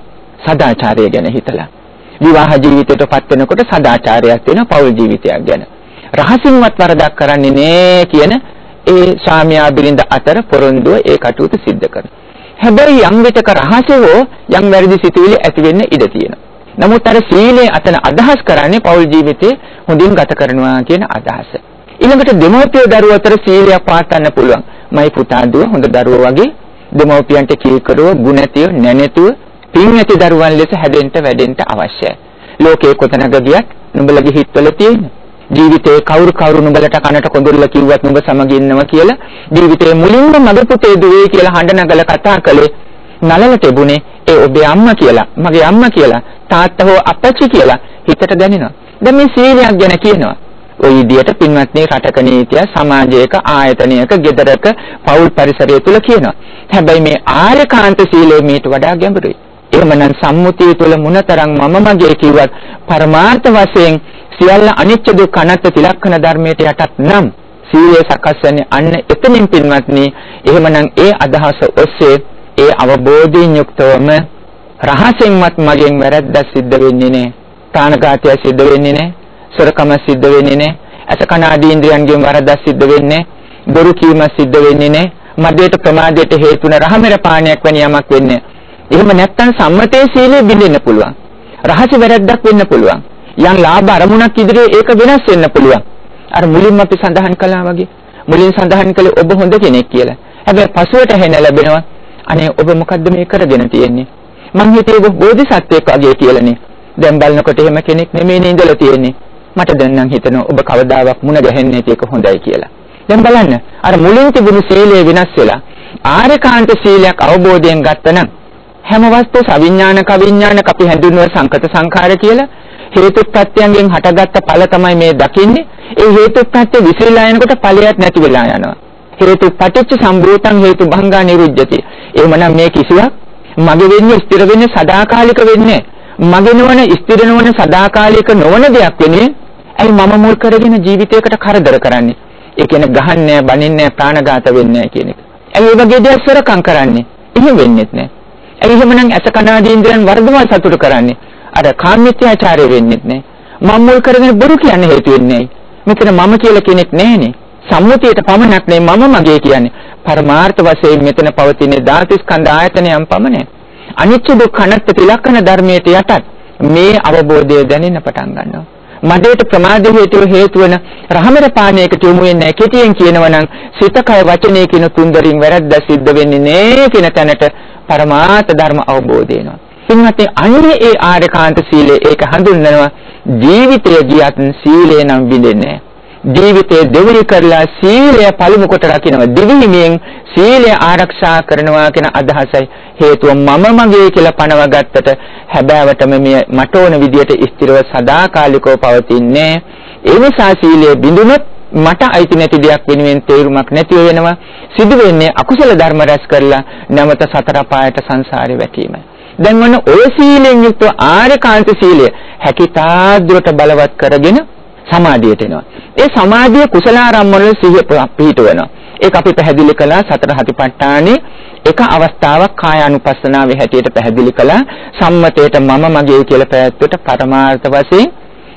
සදාචාරය ගැන හිතලා විවාහ ජීවිතයට පත් වෙනකොට සදාචාරයක් වෙන පෞල් ජීවිතයක් ගැන. රහසින්වත් වරදක් කරන්නේ නෑ කියන ඒ ස්වාමියා බිරිඳ අතර පොරොන්දුව ඒ කටයුතු සිද්ධ කරනවා. හැබැයි යම් විටක රහසෙවෝ යම් වැරදි සිතුවිලි ඇති වෙන්න ඉඩ තියෙනවා. නමුත් අර සීලේ අතන අදහස් කරන්නේ පෞල් ජීවිතේ හොඳින් ගත කරනවා කියන අදහස. ඊළඟට දෙමෝපිය දරුවෝ අතර සීලයක් පාත්තන්න පුළුවන්. මයි පුතා දුව හොඳ දරුවෝ වගේ දෙමෝපියන්ට කීකරුව, ගුණතිය, නැනතුව පින් ඇති දරුවන් ලෙස හැදෙන්න වැඩෙන්න අවශ්‍යයි. ලෝකේ කොතනක ගියත් නුඹලගේ හිතවල තියෙන ජීවිතේ කවුරු කවුරු නුඹලට කනට කොඳුරලා කිව්වත් නුඹ සමග ඉන්නවා කියලා ජීවිතේ මුලින්ම මගේ පුතේ දුවේ කියලා හඬ නගලා කතා කළේ නලල තිබුණේ ඒ ඔබේ අම්මා කියලා මගේ අම්මා කියලා තාත්තා හෝ අපච්චි කියලා හිතට දැනෙනවා. දැන් මේ සීලයක් ගැන කියනවා. ওই විදියට පින්වත්නි රටක නීතිය සමාජයක ආයතනයක ගෙදරක පෞල් පරිසරය තුල කියනවා. හැබැයි මේ ආර්යකාන්ත සීලය මීට වඩා ගැඹුරුයි. එහෙමනම් සම්මුතිය තුළ මොනතරම් මම මගේ කිව්වත් පරමාර්ථ වශයෙන් සියල්ල අනිච්ච දුක්ඛ අනාත්ම තිලක්ෂණ ධර්මයට යටත් නම් සීලය සකස් වෙන්නේ අන්න එතනින් පින්වත්නි එහෙමනම් ඒ අදහස ඔස්සේ ඒ අවබෝධයෙන් යුක්තවම රහසෙන්වත් මගෙන් වැරද්දක් සිද්ධ වෙන්නේ නැහැ ප්‍රාණඝාතය සිද්ධ වෙන්නේ නැහැ සොරකම සිද්ධ වෙන්නේ නැහැ අස කන ආදී ඉන්ද්‍රියන්ගෙන් වරදක් සිද්ධ වෙන්නේ බොරු කීම සිද්ධ වෙන්නේ නැහැ මදයට ප්‍රමාදයට හේතු වන රහමෙර පානයක් වැනි යමක් වෙන්නේ එහෙම නැත්නම් සම්මතයේ සීලය බිඳෙන්න පුළුවන්. රහස වැරද්දක් වෙන්න පුළුවන්. යම් ලාභ අරමුණක් ඉදිරියේ ඒක වෙනස් වෙන්න පුළුවන්. අර මුලින්ම අපි සඳහන් කළා වගේ මුලින් සඳහන් කළේ ඔබ හොඳ කෙනෙක් කියලා. හැබැයි පසුවට හෙන ලැබෙනවා. අනේ ඔබ මොකද්ද මේ කරගෙන තියෙන්නේ? මං හිතේ ඔබ බෝධිසත්වයෙක් වගේ කියලානේ. දැන් බලනකොට එහෙම කෙනෙක් නෙමෙයි ඉඳලා තියෙන්නේ. මට දැන් නම් හිතෙනවා ඔබ කවදාවත් මුණ ගැහෙන්නේ නැති එක හොඳයි කියලා. දැන් බලන්න අර මුලින් තිබුණු සීලය වෙනස් වෙලා ආර්යකාන්ත සීලයක් අවබෝධයෙන් ගත්තනම් හැම වස්තු සවිඥානික අවිඥානික අපි හැඳින්වන සංකත සංඛාර කියලා හේතුප්‍රත්‍යයෙන් හටගත්ත ඵල තමයි මේ දකින්නේ ඒ හේතුප්‍රත්‍ය විසිරලා යනකොට ඵලයක් නැති වෙලා යනවා හේතු පටිච්ච සම්භූතං හේතු භංගා නිරුද්ධති එහෙමනම් මේ කිසිවක් මගේ වෙන්නේ ස්ථිර වෙන්නේ සදාකාලික වෙන්නේ මගේ නොවන ස්ථිර නොවන සදාකාලික නොවන දෙයක් වෙන්නේ ඇයි මම මුල් කරගෙන ජීවිතයකට කරදර කරන්නේ? ඒ කියන්නේ ගහන්නේ බනින්නේ ප්‍රාණඝාත වෙන්නේ කියන එක. ඇයි ඒ වගේ දේවල් සොරකම් කරන්නේ? එහෙම වෙන්නේ නැහැ. ඒ එහෙමනම් ඇස කනාදී ඉන්ද්‍රයන් වර්ධව සතුට කරන්නේ. අර කාමීත්‍යාචාරය වෙන්නේ නැහැ. මම මුල් කරගෙන බොරු කියන්න හේතු වෙන්නේ මෙතන මම කියලා කෙනෙක් නැහැනේ. සම්මුතියට පමණක් නෙමෙයි මම මගේ කියන්නේ. පරමාර්ථ වශයෙන් මෙතන පවතින ධාතුස්කන්ධ ආයතනයන් පමණයි. අනිච්ච දුක්ඛ අනාත්ම තිලක්කන ධර්මයට යටත් මේ අවබෝධය දැනෙන්න පටන් ගන්නවා. මඩේට ප්‍රමාද හේතුව හේතු වෙන රහමර පානයකට යොමු වෙන්නේ කෙටියෙන් කියනවා නම් සිත කය වචනේ කියන තුන්දරින් වැරද්ද සිද්ධ වෙන්නේ නෑ කියන තැනට පරමාර්ථ ධර්ම අවබෝධ වෙනවා. ඉන්නත් අන්නේ ඒ ආරකාන්ත සීලය ඒක හඳුන්වනවා ජීවිතය ගියත් සීලය නම් විඳින්නේ ජීවිතේ දෙවිලි කරලා සීලය පළමු කොට රකින්නවා. දිවිහිමියෙන් සීලය ආරක්ෂා කරනවා කියන අදහසයි හේතුව මම මගේ කියලා පනව ගත්තට හැබෑවටම මේ මට ඕන විදියට ස්ථිරව සදාකාලිකව පවතින්නේ. ඒ නිසා සීලය බිඳුනොත් මට අයිති නැති දෙයක් වෙනුවෙන් තේරුමක් නැතිව වෙනවා. සිදු වෙන්නේ අකුසල ධර්ම රැස් කරලා නැවත සතර පායට සංසාරේ වැටීමයි දැන් මොන ඔය සීලෙන් යුක්ත ආර්යකාන්ත සීලය හැකිතා දුරට බලවත් කරගෙන සමාධියට එනවා. ඒ සමාධිය කුසලාරම්මන වල සිහිය පිහිටවනවා. ඒක අපි පැහැදිලි කළා සතර හතිපට්ඨානේ එක අවස්ථාවක් කායානුපස්සනාවේ හැටියට පැහැදිලි කළා සම්මතයට මම මගේ කියලා පැවැත්වුවට පරමාර්ථ වශයෙන්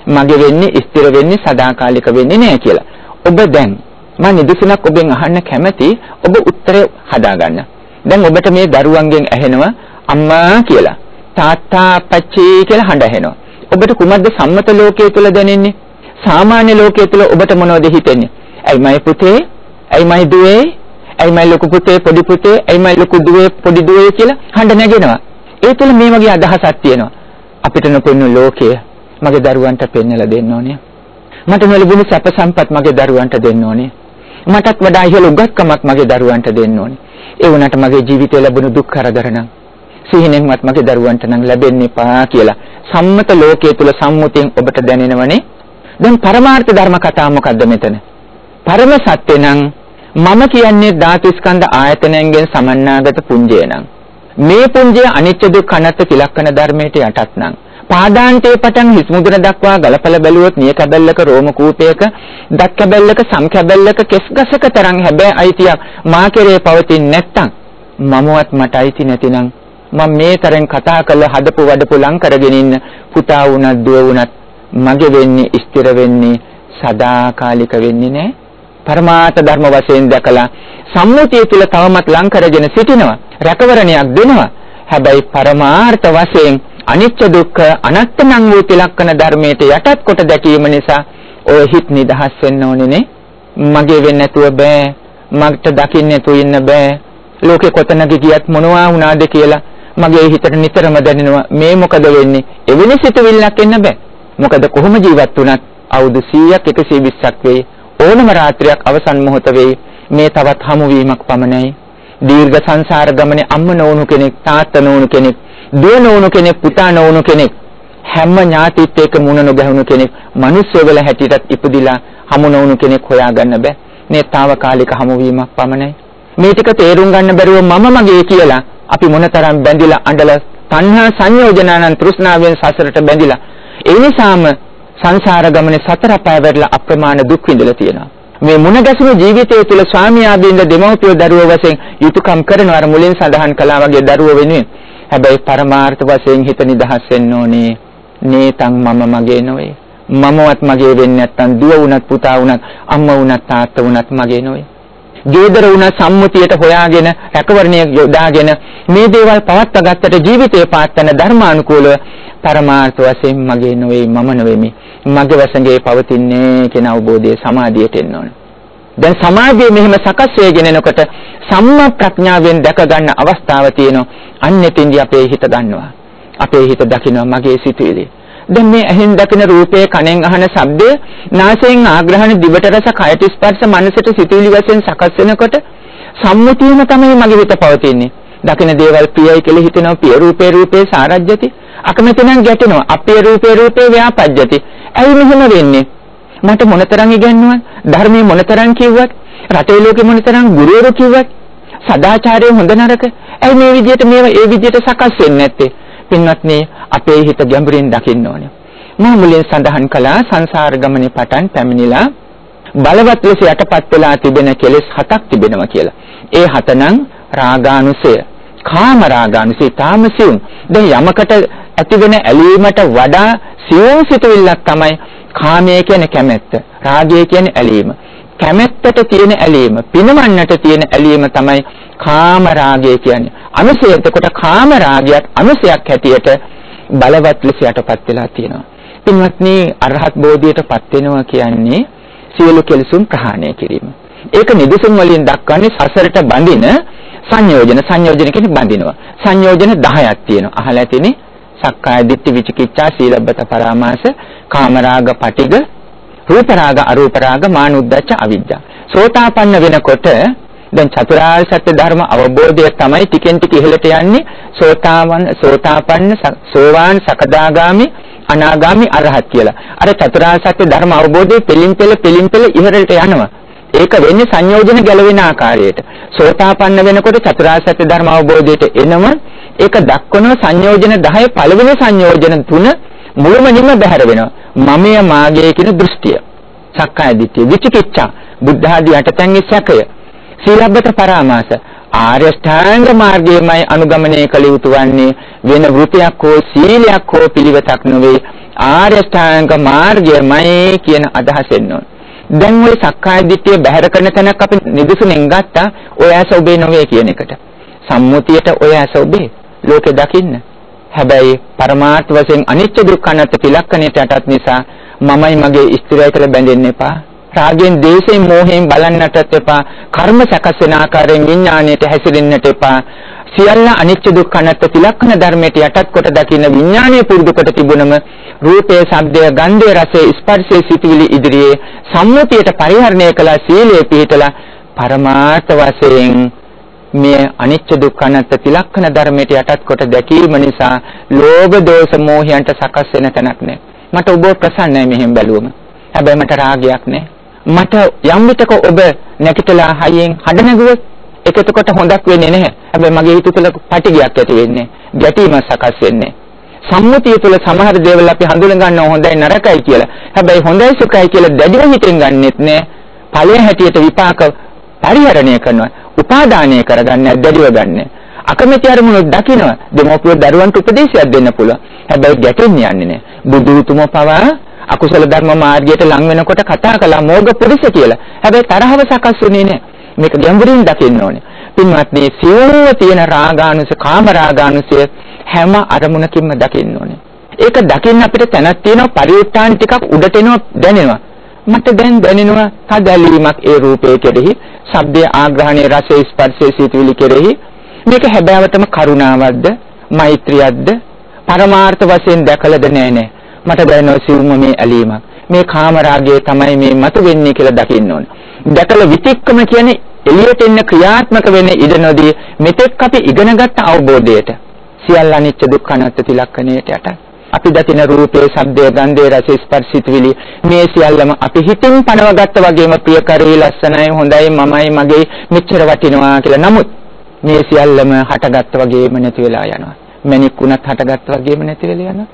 මගේ වෙන්නේ ස්ථිර වෙන්නේ සදාකාලික වෙන්නේ නෑ කියලා. ඔබ දැන් මම නිදසුනක් ඔබෙන් අහන්න කැමති ඔබ උත්තරේ හදාගන්න. දැන් ඔබට මේ දරුවන්ගෙන් ඇහෙනවා අම්මා කියලා. තාත්තා අපච්චි කියලා හඬ ඇහෙනවා. ඔබට කුමක්ද සම්මත ලෝකයේ තුල දැනෙන්නේ? සාමාන්‍ය ලෝකයේ තුල ඔබට මොනවද හිතෙන්නේ? ඇයි මයි පුතේ? ඇයි මයි දුවේ? ඇයි මයි ලොකු පුතේ පොඩි පුතේ? ඇයි මයි ලොකු දුවේ පොඩි දුවේ කියලා හඬ නැගෙනවා. ඒ තුල මේ වගේ අදහසක් තියෙනවා. අපිට නොපෙනුන ලෝකය මගේ දරුවන්ට පෙන්වලා දෙන්න ඕනේ. මට නොලැබුණු සැප සම්පත් මගේ දරුවන්ට දෙන්න ඕනේ. මටත් වඩා ඉහළ උගත්කමක් මගේ දරුවන්ට දෙන්න ඕනේ. ඒ වුණාට මගේ ජීවිතේ ලැබුණු දුක් කරදර නම් සිහිනෙන්වත් මගේ දරුවන්ට නම් ලැබෙන්න එපා කියලා සම්මත ලෝකයේ තුල සම්මුතියෙන් ඔබට දැනෙනවනේ දැන් පරමාර්ථ ධර්ම කතාව මොකද්ද මෙතන? පරම සත්‍ය නම් මම කියන්නේ ධාතු ස්කන්ධ ආයතනයෙන් සමන්නාගත පුඤ්ජය නම්. මේ පුඤ්ජය අනිත්‍ය දුක්ඛ අනාත්ම තිලක්කන ධර්මයට යටත් නම්. පාදාන්තයේ පටන් හිස් මුදුන දක්වා ගලපල බැලුවොත් නිය කැබැල්ලක රෝම කූපයක දත් කැබැල්ලක සම් කැබැල්ලක කෙස් ගසක තරම් හැබැයි අයිතියක් මා කෙරේ පවතින නැත්තම් මමවත් මට අයිති නැතිනම් මම මේ තරෙන් කතා කරලා හදපු වඩපු ලං කරගෙන ඉන්න පුතා වුණත් දුව වුණත් මගේ වෙන්නේ ස්ථිර වෙන්නේ සදාකාලික වෙන්නේ නැහැ. පරමාර්ථ ධර්ම වශයෙන් දැකලා සම්මුතිය තුල තවමත් ලං කරගෙන සිටිනවා. රැකවරණයක් දෙනවා. හැබැයි පරමාර්ථ වශයෙන් අනිත්‍ය දුක්ඛ අනාත්ම නම් වූ තිලක්කන ධර්මයට යටත් කොට දැකීම නිසා ඔය හිත නිදහස් වෙන්න ඕනේ නේ. මගේ වෙන්නේ නැතුව බෑ. මට දකින්න නැතුව ඉන්න බෑ. ලෝකේ කොතනක ගියත් මොනවා වුණාද කියලා මගේ හිතට නිතරම දැනෙනවා මේ මොකද වෙන්නේ එවැනි සිතුවිල්ලක් එන්න බෑ මොකද කොහොම ජීවත් වුණත් අවුරුදු 100ක් 120ක් වෙයි ඕනම රාත්‍රියක් අවසන් මොහොත වෙයි මේ තවත් හමුවීමක් පමණයි. දීර්ඝ සංසාර ගමනේ අම්ම නොවුණු කෙනෙක් තාත්තා නොවුණු කෙනෙක් දුව නොවුණු කෙනෙක් පුතා නොවුණු කෙනෙක් හැම ඥාතිත් එක්ක මුණ නොගැහුණු කෙනෙක් මිනිස්සු වල හැටියටත් ඉපදිලා හමු නොවුණු කෙනෙක් හොයාගන්න බෑ. මේ తాවකාලික හමුවීමක් පමණයි. මේ ටික තේරුම් ගන්න බැරුව මම මගේ කියලා අපි මොනතරම් බැඳිලා අඬලා තණ්හා සංයෝජනානන් තෘෂ්ණාවෙන් සසරට බැඳිලා ඒ නිසාම සංසාර ගමනේ සතර පෑවැරලා අප්‍රමාණ දුක් විඳලා තියෙනවා. මේ මුණ ගැසුණු ජීවිතය තුළ ස්වාමියාදීන්ද දෙමව්පියෝ දරුවෝ වශයෙන් යුතුයකම් කරනවා අර මුලින් සඳහන් කළා වගේ දරුවෝ වෙනුවෙන්. හැබැයි පරමාර්ථ වශයෙන් හිත නිදහස් වෙන්න ඕනේ. නේතන් මම මගේ නොවේ. මමවත් මගේ වෙන්නේ නැත්තම් දුව වුණත් පුතා වුණත් අම්මා වුණත් තාත්තා වුණත් මගේ නොවේ. ගේදර වුණ සම්මුතියට හොයාගෙන රැකවරණය යොදාගෙන මේ දේවල් පවත්වා ගත්තට ජීවිතේ පාත්තන ධර්මානුකූලව පරමාර්ථ වශයෙන් මගේ නොවේ මම නෙවෙමි මගේ වශයෙන් පවතින්නේ කියන අවබෝධය සමාධියට එන්න ඕන. දැන් සමාධිය මෙහෙම සකස් වෙගෙන එනකොට සම්මා ප්‍රඥාවෙන් දැක ගන්න අවස්ථාව තියෙනවා. අන්නෙතින්දී අපේ හිත ගන්නවා. අපේ හිත දකිනවා මගේ සිතුවිලි. දැන් මේ ඇහෙන් දකින රූපය කනෙන් අහන ශබ්දය නාසයෙන් ආග්‍රහණ දිවට රස කයට ස්පර්ශ මනසට සිතුවිලි වශයෙන් සකස් වෙනකොට සම්මුතියම තමයි මගේ හිත පවතින්නේ. දකින දේවල් ප්‍රියයි කියලා හිතෙනවා ප්‍රිය රූපේ රූපේ සාරජ්‍යති. අකමැති නම් ගැටෙනවා අපේ රූපේ රූපේ ව්‍යාපජ්‍යති. ඇයි මෙහෙම වෙන්නේ? මට මොනතරම් ඉගැන්නුවත් ධර්මයේ මොනතරම් කිව්වත් රටේ ලෝකේ මොනතරම් ගුරුවරු කිව්වත් සදාචාරය හොඳ නරක. ඇයි මේ විදිහට මේවා ඒ විදිහට සකස් වෙන්නේ නැත්තේ? පින්වත්නි අපේ හිත ගැඹුරින් දකින්න ඕනේ. මම මුලින් සඳහන් කළා සංසාර ගමනේ පටන් පැමිණිලා බලවත් ලෙස යටපත් වෙලා තිබෙන කෙලෙස් හතක් තිබෙනවා කියලා. ඒ හතනම් රාගානුසය, කාම රාගානුසය, තාමසියුම්. දැන් යමකට ඇතිවෙන ඇලීමට වඩා සියුම් සිතුවිල්ලක් තමයි කාමය කියන්නේ කැමැත්ත, රාගය කියන්නේ ඇලීම. කැමැත්තට තියෙන ඇලීම, පිනවන්නට තියෙන ඇලීම තමයි කාම රාගය කියන්නේ. අනුසය එතකොට කාම රාගයත් අනුසයක් හැටියට බලවත් ලෙස යටපත් වෙලා තියෙනවා. පින්වත්නි අරහත් බෝධියටපත් වෙනවා කියන්නේ සියලු කෙලෙසුන් ප්‍රහාණය කිරීම. ඒක නිදසුන් වලින් දක්වන්නේ සසරට බඳින සංයෝජන සංයෝජන කියන්නේ බඳිනවා. සංයෝජන 10ක් තියෙනවා. අහලා ඇතිනේ සක්කාය දිට්ඨි විචිකිච්ඡා සීලබ්බත පරාමාස කාමරාග පටිග රූපරාග අරූපරාග මානුද්දච්ච අවිජ්ජා. සෝතාපන්න වෙනකොට දැන් චතුරාර්ය සත්‍ය ධර්ම අවබෝධය තමයි ටිකෙන් ටික ඉහළට යන්නේ සෝතාවන් සෝතාපන්න සෝවාන් සකදාගාමි අනාගාමි අරහත් කියලා. අර චතුරාර්ය සත්‍ය ධර්ම අවබෝධයේ පිළින් පෙළ පිළින් පෙළ ඉහළට යනවා. ඒක වෙන්නේ සංයෝජන ගැලවෙන ආකාරයට. සෝතාපන්න වෙනකොට චතුරාර්ය සත්‍ය ධර්ම අවබෝධයට එනම ඒක දක්වන සංයෝජන 10 පළවෙනි සංයෝජන තුන මුළුමනින්ම බැහැර වෙනවා. මමය මාගේ කියන දෘෂ්ටිය. සක්කාය දිට්ඨිය, විචිකිච්ඡා, බුද්ධ ආදී අටතැන්ගේ සැකය, සීලබ්බත පරාමාස, ආර්ය ශ්‍රාංග මාර්ගයමයි අනුගමනය කළ යුතු වන්නේ වෙන වෘතයක් හෝ සීලයක් හෝ පිළිවෙතක් නොවේ. ආර්ය ශ්‍රාංග මාර්ගයමයි කියන අදහස එන්න දැන් ওই සක්කාය දිට්ඨිය බැහැර කරන තැනක් අපි නිදසුනෙන් ගත්තා ඔය ඇස ඔබේ නොවේ කියන එකට. සම්මුතියට ඔය ඇස ඔබේ ලෝකෙ දකින්න. හැබැයි පරමාර්ථ වශයෙන් අනිත්‍ය දුක්ඛ අනාත්ම තිලක්කණයට යටත් නිසා මමයි මගේ ස්ථිරය කියලා බැඳෙන්න එපා. රාගෙන්, දේශයෙන්, මෝහයෙන් බලන්නටත් එපා. කර්ම සකස් වෙන ආකාරයෙන් විඥාණයට හැසිරෙන්නට එපා. සියල්ල අනිත්‍ය දුක්ඛ අනාත්ම තිලක්කණ ධර්මයට යටත් කොට දකින්න විඥානීය පුරුදු කොට තිබුණම රූපය, ශබ්දය, ගන්ධය, රසය, ස්පර්ශය, සිතුවිලි ඉදිරියේ සම්මුතියට පරිහරණය කළ සීලයේ පිහිටලා පරමාර්ථ වශයෙන් මේ අනිච්ච දුක්ඛ අනාත්ම තිලක්ෂණ ධර්මයට යටත් කොට දැකීම නිසා ලෝභ දෝෂ මෝහයන්ට සකස් වෙන තැනක් නෑ. මට ඔබ ප්‍රසන්නයි මෙහෙම බැලුවම. හැබැයි මට රාගයක් නෑ. මට යම් විටක ඔබ නැගිටලා හයියෙන් හඩ නැගුවොත් ඒක එතකොට හොඳක් වෙන්නේ නැහැ. හැබැයි මගේ හිත තුළ පටිගයක් ඇති වෙන්නේ. ගැටීම සකස් වෙන්නේ. සම්මුතිය තුළ සමහර දේවල් අපි හඳුන ගන්නවා හොඳයි නරකයි කියලා. හැබැයි හොඳයි සුඛයි කියලා දැඩිව හිතෙන් ගන්නෙත් නෑ. ඵලයේ හැටියට විපාක පරිහරණය කරනවා. උපාදානය කරගන්නේ දැඩිව ගන්න. අකමැති අරමුණු දකින්න දෙමෝපිය දරුවන්ට උපදේශයක් දෙන්න පුළුවන්. හැබැයි ගැටෙන්න යන්නේ නැහැ. බුදුතුමෝ පවා අකුසල ධර්ම මාර්ගයට ලං වෙනකොට කතා කළා මෝග පුරුෂ කියලා. හැබැයි තරහව සකස් වෙන්නේ නැහැ. මේක ගැඹුරින් දකින්න ඕනේ. පින්වත්නි සියලුම තියෙන රාගානුසය, කාම රාගානුසය හැම අරමුණකින්ම දකින්න ඕනේ. ඒක දකින්න අපිට තැනක් තියෙනවා පරිඋත්ථාන ටිකක් උඩට එනවා දැනෙනවා. මට දැන් දැනෙනවා තදැලීමක් ඒ රූපයේ කෙරෙහි ශබ්දයේ ආග්‍රහණයේ රසයේ ස්පර්ශයේ සිතුවිලි කෙරෙහි මේක හැබෑවටම කරුණාවක්ද මෛත්‍රියක්ද පරමාර්ථ වශයෙන් දැකලාද නෑ නෑ මට දැනෙනවා සිවුම මේ ඇලීමක් මේ කාම රාගය තමයි මේ මතු වෙන්නේ කියලා දකින්න ඕනේ දැකලා විතික්කම කියන්නේ එළියට එන්න ක්‍රියාත්මක වෙන්න ඉඩ නොදී මෙතෙක් අපි ඉගෙනගත් අවබෝධයට සියල්ල අනිච්ච දුක්ඛ අනාත්ම තිලක්කණයට යටත් අපි දකින රූපේ, ශබ්දේ, ගන්ධේ, රසේ, ස්පර්ශිතවිලි මේ සියල්ලම අපි හිතින් පනවගත්ත වගේම ප්‍රියකරී ලස්සනයි, හොඳයි, මමයි, මගේ මෙච්චර වටිනවා කියලා. නමුත් මේ සියල්ලම හටගත්ත වගේම නැති වෙලා යනවා. මැණික් උනත් හටගත්ත වගේම නැති වෙලා යනවා.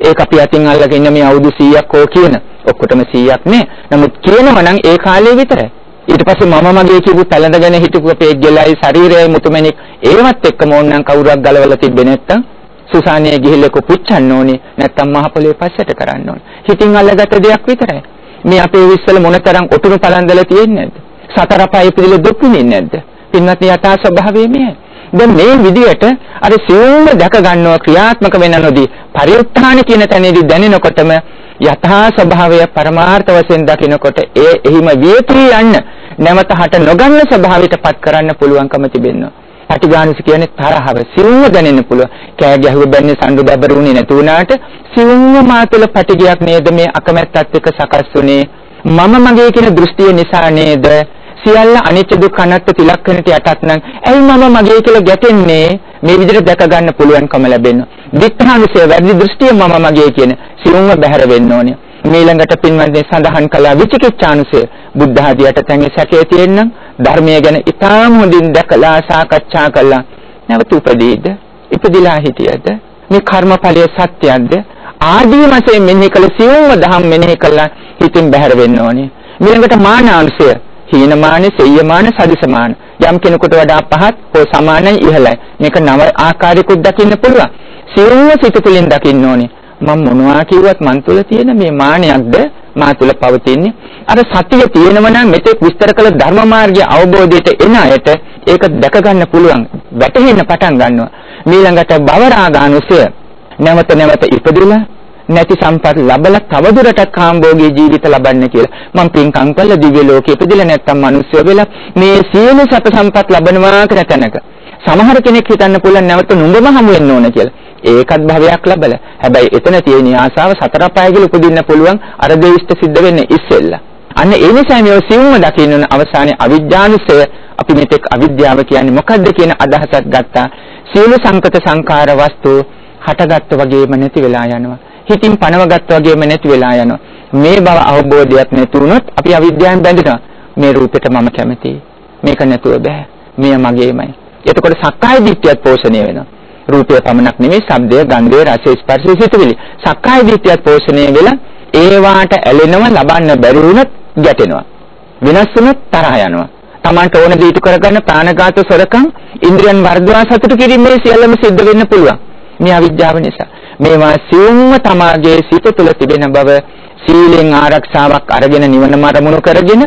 ඒක අපි අතින් අල්ලගෙන ඉන්න මේ අවුරුදු 100ක් හෝ කියන ඔක්කොටම 100ක් නේ. නමුත් කියනවා නම් ඒ කාලේ විතරයි. ඊට පස්සේ මම මගේ කියපු පැලඳගෙන හිටපු පේජ්ජලයි ශරීරයයි මුතුමැණික් ඒවත් එක්කම ඕනනම් කවුරුක් ගලවලා තිබ්බේ නැත්තම් සුසානිය ගිහිල්ලා කොපුච්චන්න ඕනේ නැත්තම් මහ පොළේ පස්සට කරන්න ඕනේ. හිතින් අල්ලගත්ත දෙයක් විතරයි. මේ අපේ විශ්වල මොනතරම් ඔටුනු පලන්දලා තියෙන්නේ නැද්ද? සතර පහේ පිළිල දුක් විඳින්නේ නැද්ද? පින්වත් යථා ස්වභාවය මෙයයි. දැන් මේ විදියට අර සියුම්ම දැක ගන්නව ක්‍රියාත්මක වෙන නොදී පරිඋත්ථාන කියන තැනේදී දැනෙනකොටම යථා ස්වභාවය පරමාර්ථ වශයෙන් දකිනකොට ඒ එහිම වියතුරු යන්න නැවත හට නොගන්න ස්වභාවයටපත් කරන්න පුළුවන්කම තිබෙනවා. පටිඝානස කියන්නේ තරහව සිවුම්ව දැනෙන්න පුළුවන්. කෑ ගැහුව බැන්නේ සඳු බබරුනේ නැති වුණාට සිවුම්ව මාතුල පටිඝයක් නේද මේ අකමැත්තත් එක්ක සකස් වුනේ. මම මගේ කියන දෘෂ්ටිය නිසා නේද සියල්ල අනිත්‍ය දුක්ඛ අනාත්ම තිලක්කනට යටත් නම් ඇයි මම මගේ කියලා ගැටෙන්නේ? මේ විදිහට දැක ගන්න පුළුවන්කම ලැබෙනවා. විත්‍රාංශය වැඩි දෘෂ්ටිය මම මගේ කියන සිවුම්ව බැහැර වෙන්න ඕනේ. මීළඟට පින්වත්නි සඳහන් කළා විචිකිච්ඡානුසය. බුද්ධ ආදියට තැන්ගේ සැකේ තියෙනනම් ධර්මය ගැන ඉතාම හොඳින් දැකලා සාකච්ඡා කළා. නැවත උපදීද? ඉපදිලා හිටියද? මේ කර්මඵලය සත්‍යයක්ද? ආදී වශයෙන් මෙනෙහි කළ සියුම්ව දහම් මෙනෙහි කළා. හිතින් බැහැර වෙන්න ඕනේ. ඊළඟට මානාංශය හීනමාන සෙය්‍යමාන සදිසමාන යම් කෙනෙකුට වඩා පහත් හෝ සමානයි ඉහළයි මේක නව ආකාරයකට දකින්න පුළුවන් සියුම්ව සිත තුළින් දකින්න ඕනේ මම මොනවා කිව්වත් මන් තුළ තියෙන මේ මානයක්ද මා තුල පවතින්නේ. අර සතිය තියෙනවා නම් මෙතෙක් විස්තර කළ ධර්ම මාර්ගයේ අවබෝධයට එන අයට ඒක දැක ගන්න පුළුවන්. වැටහෙන්න පටන් ගන්නවා. ඊළඟට භව රාගානුසය නැවත නැවත ඉපදෙලා නැති සම්පත් ලබලා තවදුරටත් කාම්භෝගී ජීවිත ලබන්න කියලා. මම පින්කම් කළ දිව්‍ය ලෝකෙ ඉපදිලා නැත්තම් මිනිස්සු වෙලා මේ සියලු සැප සම්පත් ලබනවා කියලා තැනක. සමහර කෙනෙක් හිතන්න පුළුවන් නැවත නුඹම හමු වෙන්න ඕන කියලා. ඒකත් භවයක් ලැබලා. හැබැයි එතන තියෙන ආසාව සතර පායගල උපදින්න පුළුවන් අර දෙවිෂ්ඨ සිද්ධ වෙන්නේ ඉස්සෙල්ලා. අන්න ඒ නිසා මේ සිවුම දකින්න ඕන අවසානයේ අවිජ්ජානුසය අපි මෙතෙක් අවිද්‍යාව කියන්නේ මොකද්ද කියන අදහසක් ගත්තා. සියලු සංකත සංකාර වස්තු හටගත්ත වගේම නැති වෙලා යනවා. හිතින් පනවගත්ත වගේම නැති වෙලා යනවා. මේ බව අවබෝධයක් නැති වුණොත් අපි අවිද්‍යාවෙන් බැඳෙනවා. මේ රූපෙට මම කැමතියි. මේක නැතුව බෑ. මෙය මගේමයි. එතකොට සක්කාය දිට්ඨියත් පෝෂණය වෙනවා. රූපය පමණක් නෙමෙයි ශබ්දය, ගන්ධය, රසය, ස්පර්ශය, සිතුවිලි. සක්කාය දිට්ඨියත් පෝෂණය වෙලා ඒවාට ඇලෙනව ලබන්න බැරි වුණොත් ගැටෙනවා. වෙනස් වුණොත් තරහ යනවා. Tamanට ඕන දේ ඉටු කරගන්න ප්‍රාණඝාත සොරකම් ඉන්ද්‍රියන් වර්ධවා සතුටු කිරීම මේ සියල්ලම සිද්ධ වෙන්න පුළුවන්. මේ අවිද්‍යාව නිසා. මේවා සියුම්ව තමාගේ සිත තුළ තිබෙන බව සීලෙන් ආරක්ෂාවක් අරගෙන නිවනම අරමුණු කරගෙන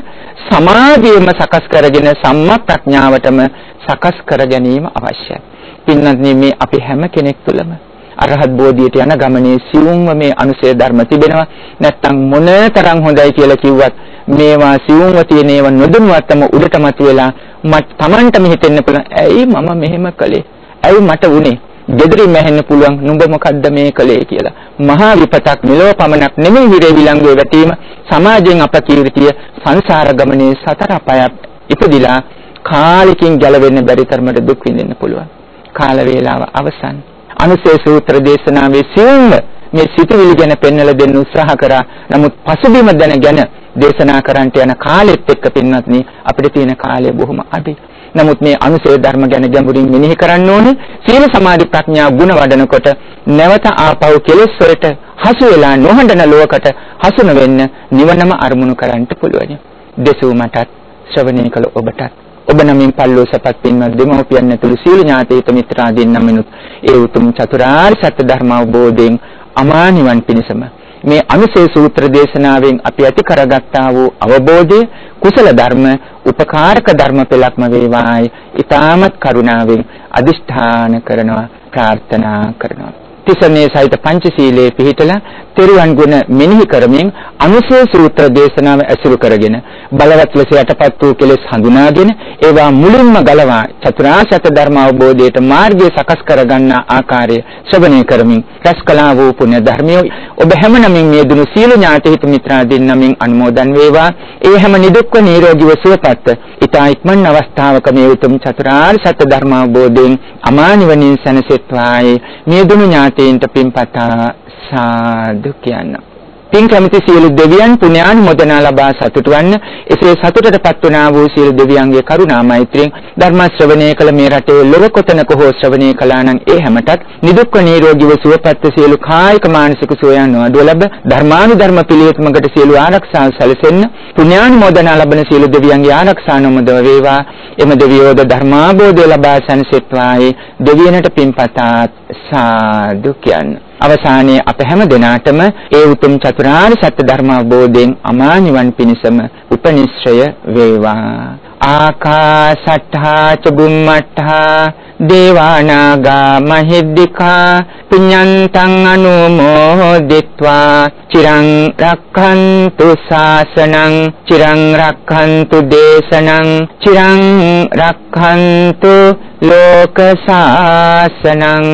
සමාධියම සකස් කරගෙන සම්මා ප්‍රඥාවටම සකස් කර ගැනීම අවශ්‍යයි. පින්වත්නි මේ අපි හැම කෙනෙක් තුළම අරහත් බෝධියට යන ගමනේ සියුම්ව මේ අනුසය ධර්ම තිබෙනවා. නැත්තම් මොන තරම් හොඳයි කියලා කිව්වත් මේවා සියුම්ව තියෙන ඒවා නොදැනුවත්වම උඩටමත් වෙලා මට Tamanටම හිතෙන්න පුළුවන් ඇයි මම මෙහෙම කළේ? ඇයි මට වුනේ? Gedri මැහෙන්න පුළුවන් නුඹ මොකද්ද මේ කළේ කියලා. මහා විපතක් මෙලොව පමණක් නෙමෙයි හිරේ විලංගුවේ වැටීම සමාජයෙන් අපකීර්තිය සංසාර ගමනේ සතර අපායක් ඉපදිලා කාලෙකින් ගැලවෙන්න බැරි තරමට දුක් විඳින්න පුළුවන්. කාල වේලාව අවසන්. අනුසේ සූත්‍ර දේශනාවේ සියුම්ව මේ සිතුවිලි ගැන පෙන්වලා දෙන්න උත්සාහ කරා. නමුත් පසුබිම දැනගෙන දේශනා කරන්නට යන කාලෙත් එක්ක පින්වත්නි අපිට තියෙන කාලය බොහොම අඩුයි. නමුත් මේ අනුසය ධර්ම ගැන ගැඹුරින් මෙනෙහි කරන්න ඕනේ. සීල සමාධි ප්‍රඥා ගුණ වඩනකොට නැවත ආපහු කෙලෙස් වලට හසු වෙලා නොහඬන ලෝකකට හසු නොවෙන්න නිවනම අරමුණු කරන්න පුළුවන්. දෙසූ මටත් ශ්‍රවණය කළ ඔබටත් ඔබ නමින් පල්ලෝ සපත් පින්වත් දෙමව්පියන් ඇතුළු සීල ඥාතීත මිත්‍රාදීන් නමිනුත් ඒ උතුම් චතුරාර්ය සත්‍ය ධර්ම අවබෝධයෙන් අමා නිවන් පිණසම මේ අනුසේ සූත්‍ර දේශනාවෙන් අපි ඇති කරගත්තා වූ අවබෝධය කුසල ධර්ම උපකාරක ධර්ම පෙළක්ම වේවායි ඊ타මත් කරුණාවෙන් අදිෂ්ඨාන කරනවා ප්‍රාර්ථනා කරනවා. තිසරණේ සහිත පංචශීලයේ පිහිටලා තෙරුවන් ගුණ මෙනෙහි කරමින් අනුසය සූත්‍ර දේශනාව ඇසුරු කරගෙන බලවත් ලෙස යටපත් වූ කෙලෙස් හඳුනාගෙන ඒවා මුලින්ම ගලවා චතුරාර්ය සත්‍ය ධර්ම අවබෝධයට මාර්ගය සකස් කරගන්නා ආකාරය ශ්‍රවණය කරමින් රැස්කලා වූ පුණ්‍ය ධර්මිය. ඔබ හැම නමින් මේ දුනු සීල ඥාති හිත මිත්‍රාදීන් නමින් අනුමෝදන් වේවා. ඒ හැම නිදුක්ව නිරෝගීව සුවපත් ඊතා ඉක්මන් අවස්ථාවක මේ උතුම් චතුරාර්ය සත්‍ය ධර්ම අවබෝධයෙන් අමා නිවනින් සැනසෙත්වායි. මේ දුනු ඥාතීන්ට පින්පතා සාදු කියනවා පින් කැමති සියලු දෙවියන් පුණ්‍යානුමෝදනා ලබා සතුටු වන්න. එසේ සතුටටපත් වුණා වූ සියලු දෙවියන්ගේ කරුණා මෛත්‍රියෙන් ධර්ම ශ්‍රවණය කළ මේ රටේ ලොව කොතනක හෝ ශ්‍රවණය කළා නම් ඒ හැමතත් නිදුක්ව නිරෝගීව සුවපත් සියලු කායික මානසික සුවයන් නොඅඩුව ලැබ ධර්මානුධර්ම පිළිවෙතමකට සියලු ආරක්ෂා සැලසෙන්න. පුණ්‍යානුමෝදනා ලබන සියලු දෙවියන්ගේ ආරක්ෂා නොමදව වේවා. එම දෙවියෝද ධර්මාබෝධය ලබා සැනසෙත්වායි දෙවියනට පින්පතාත් සාදු කියන්නේ. අවසානයේ අප හැම දිනාටම ඒ උතුම් චතුරාර්ය සත්‍ය ධර්ම අවබෝධයෙන් අමා නිවන් පිණසම උපනිශ්‍රය වේවා. ආකාසට්ඨා චුම්මට්ඨා දේවානාගා මහිද්దికා පුඤ්ඤන්තං අනුමෝදිත්වා. චිරං රක්ඛන්තු ශාසනං චිරං රක්ඛන්තු දේශනං චිරං රක්ඛන්තු ලෝක ශාසනං.